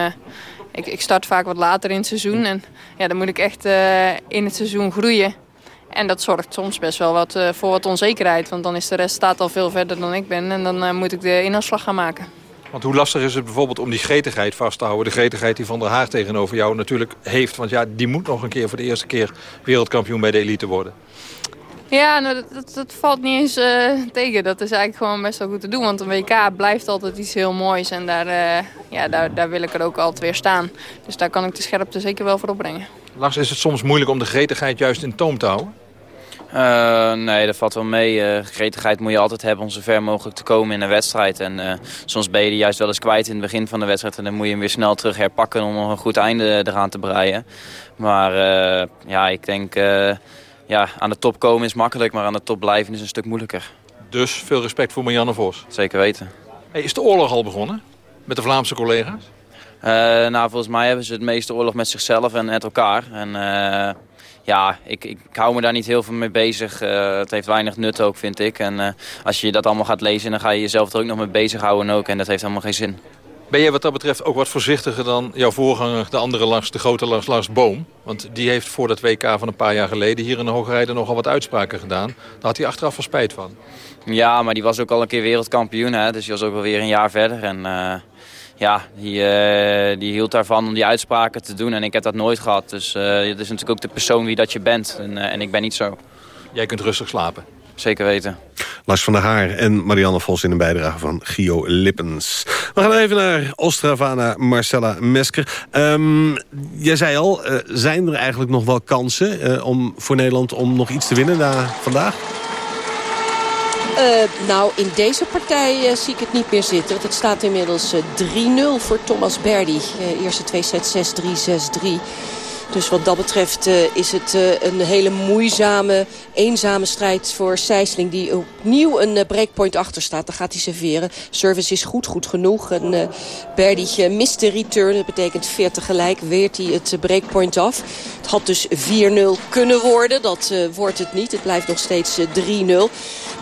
Speaker 18: Ik, ik start vaak wat later in het seizoen. En ja, dan moet ik echt in het seizoen groeien. En dat zorgt soms best wel wat, voor wat onzekerheid. Want dan is de rest staat al veel verder dan ik ben. En dan moet ik de inhaalslag gaan maken.
Speaker 16: Want hoe lastig is het bijvoorbeeld om die gretigheid vast te houden? De gretigheid die Van der Haag tegenover jou natuurlijk heeft. Want ja, die moet nog een keer voor de eerste keer wereldkampioen bij de elite worden.
Speaker 18: Ja, nou, dat, dat, dat, valt niet eens uh, tegen. Dat is eigenlijk gewoon best wel goed te doen. Want een WK blijft altijd iets heel moois. En daar, uh, ja, daar, daar wil ik er ook altijd weer staan. Dus daar kan ik de scherpte zeker wel voor opbrengen.
Speaker 16: Lars, is het soms moeilijk om de gretigheid juist in toom te houden?
Speaker 17: Uh, nee, dat valt wel mee. Uh, gretigheid moet je altijd hebben om zo ver mogelijk te komen in een wedstrijd. En uh, soms ben je die juist wel eens kwijt in het begin van de wedstrijd. En dan moet je hem weer snel terug herpakken om nog een goed einde eraan te breien. Maar ja, ik denk, ja, aan de top komen is makkelijk, maar aan de top blijven is een stuk moeilijker.
Speaker 16: Dus veel respect voor Marianne Vos.
Speaker 17: Zeker weten.
Speaker 16: Hey, is de oorlog al begonnen met de Vlaamse collega's?
Speaker 17: nou, volgens mij hebben ze het meeste oorlog met zichzelf en met elkaar. En ja, ik, ik hou me daar niet heel veel mee bezig. Uh, het heeft weinig nut ook, vind ik. En uh, als je dat allemaal gaat lezen, dan ga je jezelf er ook nog mee bezighouden ook. En dat heeft helemaal geen zin.
Speaker 16: Ben jij wat dat betreft ook wat voorzichtiger dan jouw voorganger, de andere Lars, de grote Lars, Lars Boom? Want die heeft voor dat WK van een paar jaar geleden hier in de Hoogrijden nogal wat uitspraken gedaan. Daar had hij achteraf wel spijt van.
Speaker 17: Ja, maar die was ook al een keer wereldkampioen, hè? dus die was ook wel weer een jaar verder. En uh, ja, die, uh, die hield daarvan om die uitspraken te doen. En ik heb dat nooit gehad. Dus uh, het is natuurlijk ook de persoon wie dat je bent. En, uh, en ik ben niet zo.
Speaker 16: Jij kunt rustig slapen?
Speaker 17: Zeker weten.
Speaker 10: Lars van der Haar en Marianne Vos in een bijdrage van Gio Lippens. We gaan even naar Ostravana Marcella Mesker. Um, jij zei al, zijn er eigenlijk nog wel kansen om, voor Nederland om nog iets te winnen na vandaag?
Speaker 11: Uh, nou, in deze partij uh, zie ik het niet meer zitten. Want het staat inmiddels uh, 3-0 voor Thomas Berdy. eerste twee sets 6-3, 6-3. Dus wat dat betreft is het een hele moeizame, eenzame strijd voor Sijsling. Die opnieuw een breakpoint achter staat. Dan gaat hij serveren. Service is goed, goed genoeg. En uh, Berdy mist de return. Dat betekent 40 gelijk. Weert hij het breakpoint af. Het had dus 4-0 kunnen worden. Dat wordt het niet. Het blijft nog steeds 3-0.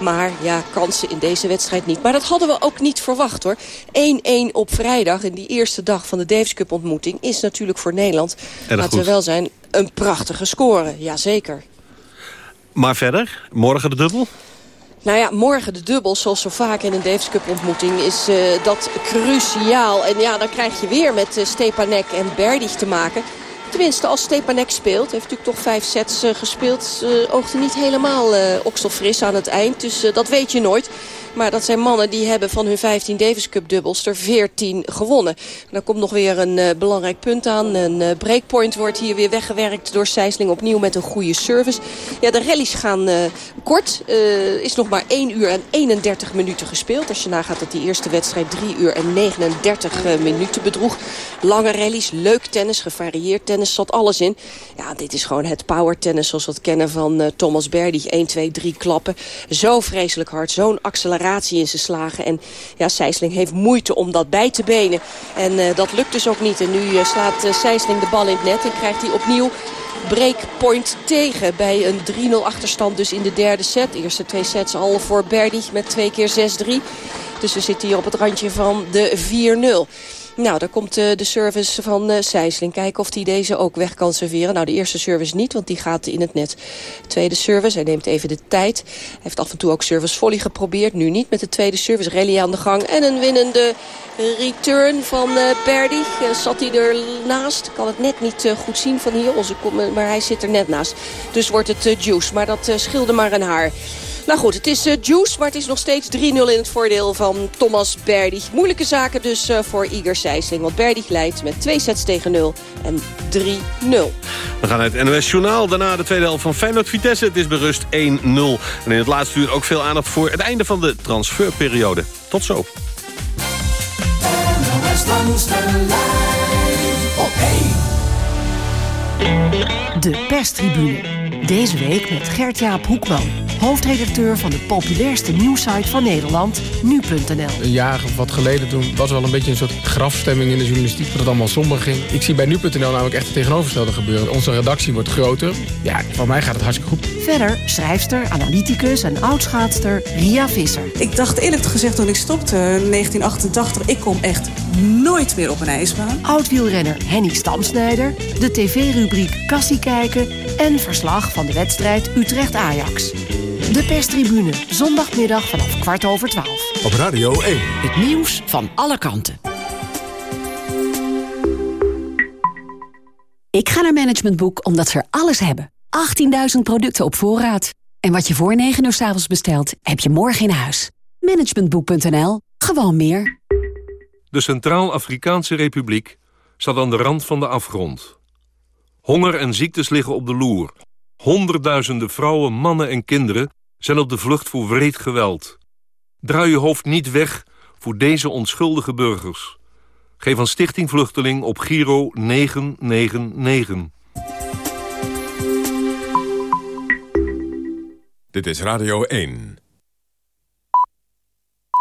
Speaker 11: Maar ja, kansen in deze wedstrijd niet. Maar dat hadden we ook niet verwacht hoor. 1-1 op vrijdag. En die eerste dag van de Davis Cup ontmoeting is natuurlijk voor Nederland. Laten we wel zijn, een prachtige score. Jazeker.
Speaker 10: Maar verder, morgen de dubbel?
Speaker 11: Nou ja, morgen de dubbel, zoals zo vaak in een Davis Cup ontmoeting, is uh, dat cruciaal. En ja, dan krijg je weer met uh, Stepanek en Berdych te maken. Tenminste, als Stepanek speelt, heeft natuurlijk toch vijf sets uh, gespeeld... oogde niet helemaal okselfris aan het eind, dus dat weet je nooit. Maar dat zijn mannen die hebben van hun 15 Davis Cup dubbels er 14 gewonnen. En dan komt nog weer een uh, belangrijk punt aan. Een uh, breakpoint wordt hier weer weggewerkt door Sijsling opnieuw met een goede service. Ja, de rallies gaan uh, kort. is nog maar 1 uur en 31 minuten gespeeld. Als je nagaat dat die eerste wedstrijd 3 uur en 39 minuten bedroeg. Lange rallies, leuk tennis, gevarieerd tennis, zat alles in. Ja, dit is gewoon het power tennis zoals we het kennen van Thomas Berdy. 1, 2, 3 klappen. Zo vreselijk hard, zo'n acceleratie in zijn slagen. En ja, Sijsling heeft moeite om dat bij te benen. En uh, dat lukt dus ook niet. En nu uh, slaat uh, Sijsling de bal in het net en krijgt hij opnieuw breakpoint tegen. Bij een 3-0 achterstand dus in de derde set. De eerste twee sets al voor Berdy met twee keer 6-3. Dus we zitten hier op het randje van de 4-0. Nou, daar komt uh, de service van uh. Kijken of hij deze ook weg kan serveren. Nou, de eerste service niet, want die gaat in het net. Tweede service, hij neemt even de tijd. Hij heeft af en toe ook service volley geprobeerd. Nu niet met de tweede service. Rally aan de gang. En een winnende return van uh, Berdy. zat hij ernaast. Kan het net niet goed zien van hier. Onze, maar hij zit er net naast. Dus wordt het juice. Maar dat scheelde maar een haar. Nou goed, het is uh, juice, maar het is nog steeds 3-0 in het voordeel van Thomas Berdy. Moeilijke zaken dus uh, voor Iger Sijsling. Want Berdy leidt met twee sets tegen 0 en 3-0. We
Speaker 10: gaan naar het NOS Journaal. Daarna de tweede helft van Feyenoord-Vitesse. Het is berust 1-0. En in het laatste uur ook veel aandacht voor het einde van de transferperiode. Tot zo. NOS langs de lijn
Speaker 19: op 1. De perstribune. Deze week met Gert-Jaap Hoekman hoofdredacteur van de populairste nieuwsite van Nederland, nu.nl.
Speaker 20: Een jaar of wat geleden toen was er wel een beetje een soort grafstemming in de journalistiek... dat het allemaal somber ging. Ik zie bij nu.nl namelijk echt het tegenovergestelde gebeuren. Onze redactie wordt groter. Ja, voor mij gaat het hartstikke goed.
Speaker 19: Verder schrijfster, analyticus en oudschaatster Ria Visser.
Speaker 21: Ik dacht eerlijk gezegd toen ik stopte in 1988... ik kom echt nooit meer op een ijsbaan.
Speaker 19: Oudwielrenner Henny Stamsnijder, de tv-rubriek Kassie kijken... en verslag van de wedstrijd Utrecht-Ajax. De perstribune, zondagmiddag vanaf kwart over twaalf.
Speaker 9: Op Radio 1.
Speaker 19: Het nieuws van alle kanten. Ik ga naar Management Boek omdat ze er alles hebben. 18.000 producten op voorraad. En wat je voor 9 uur s avonds bestelt, heb je morgen in huis. Managementboek.nl. Gewoon meer.
Speaker 22: De Centraal-Afrikaanse Republiek staat aan de rand van de afgrond. Honger en ziektes liggen op de loer. Honderdduizenden vrouwen, mannen en kinderen zijn op de vlucht voor wreed geweld. Draai je hoofd niet weg voor deze onschuldige burgers. Geef aan Stichting Vluchteling op Giro 999.
Speaker 9: Dit is Radio 1.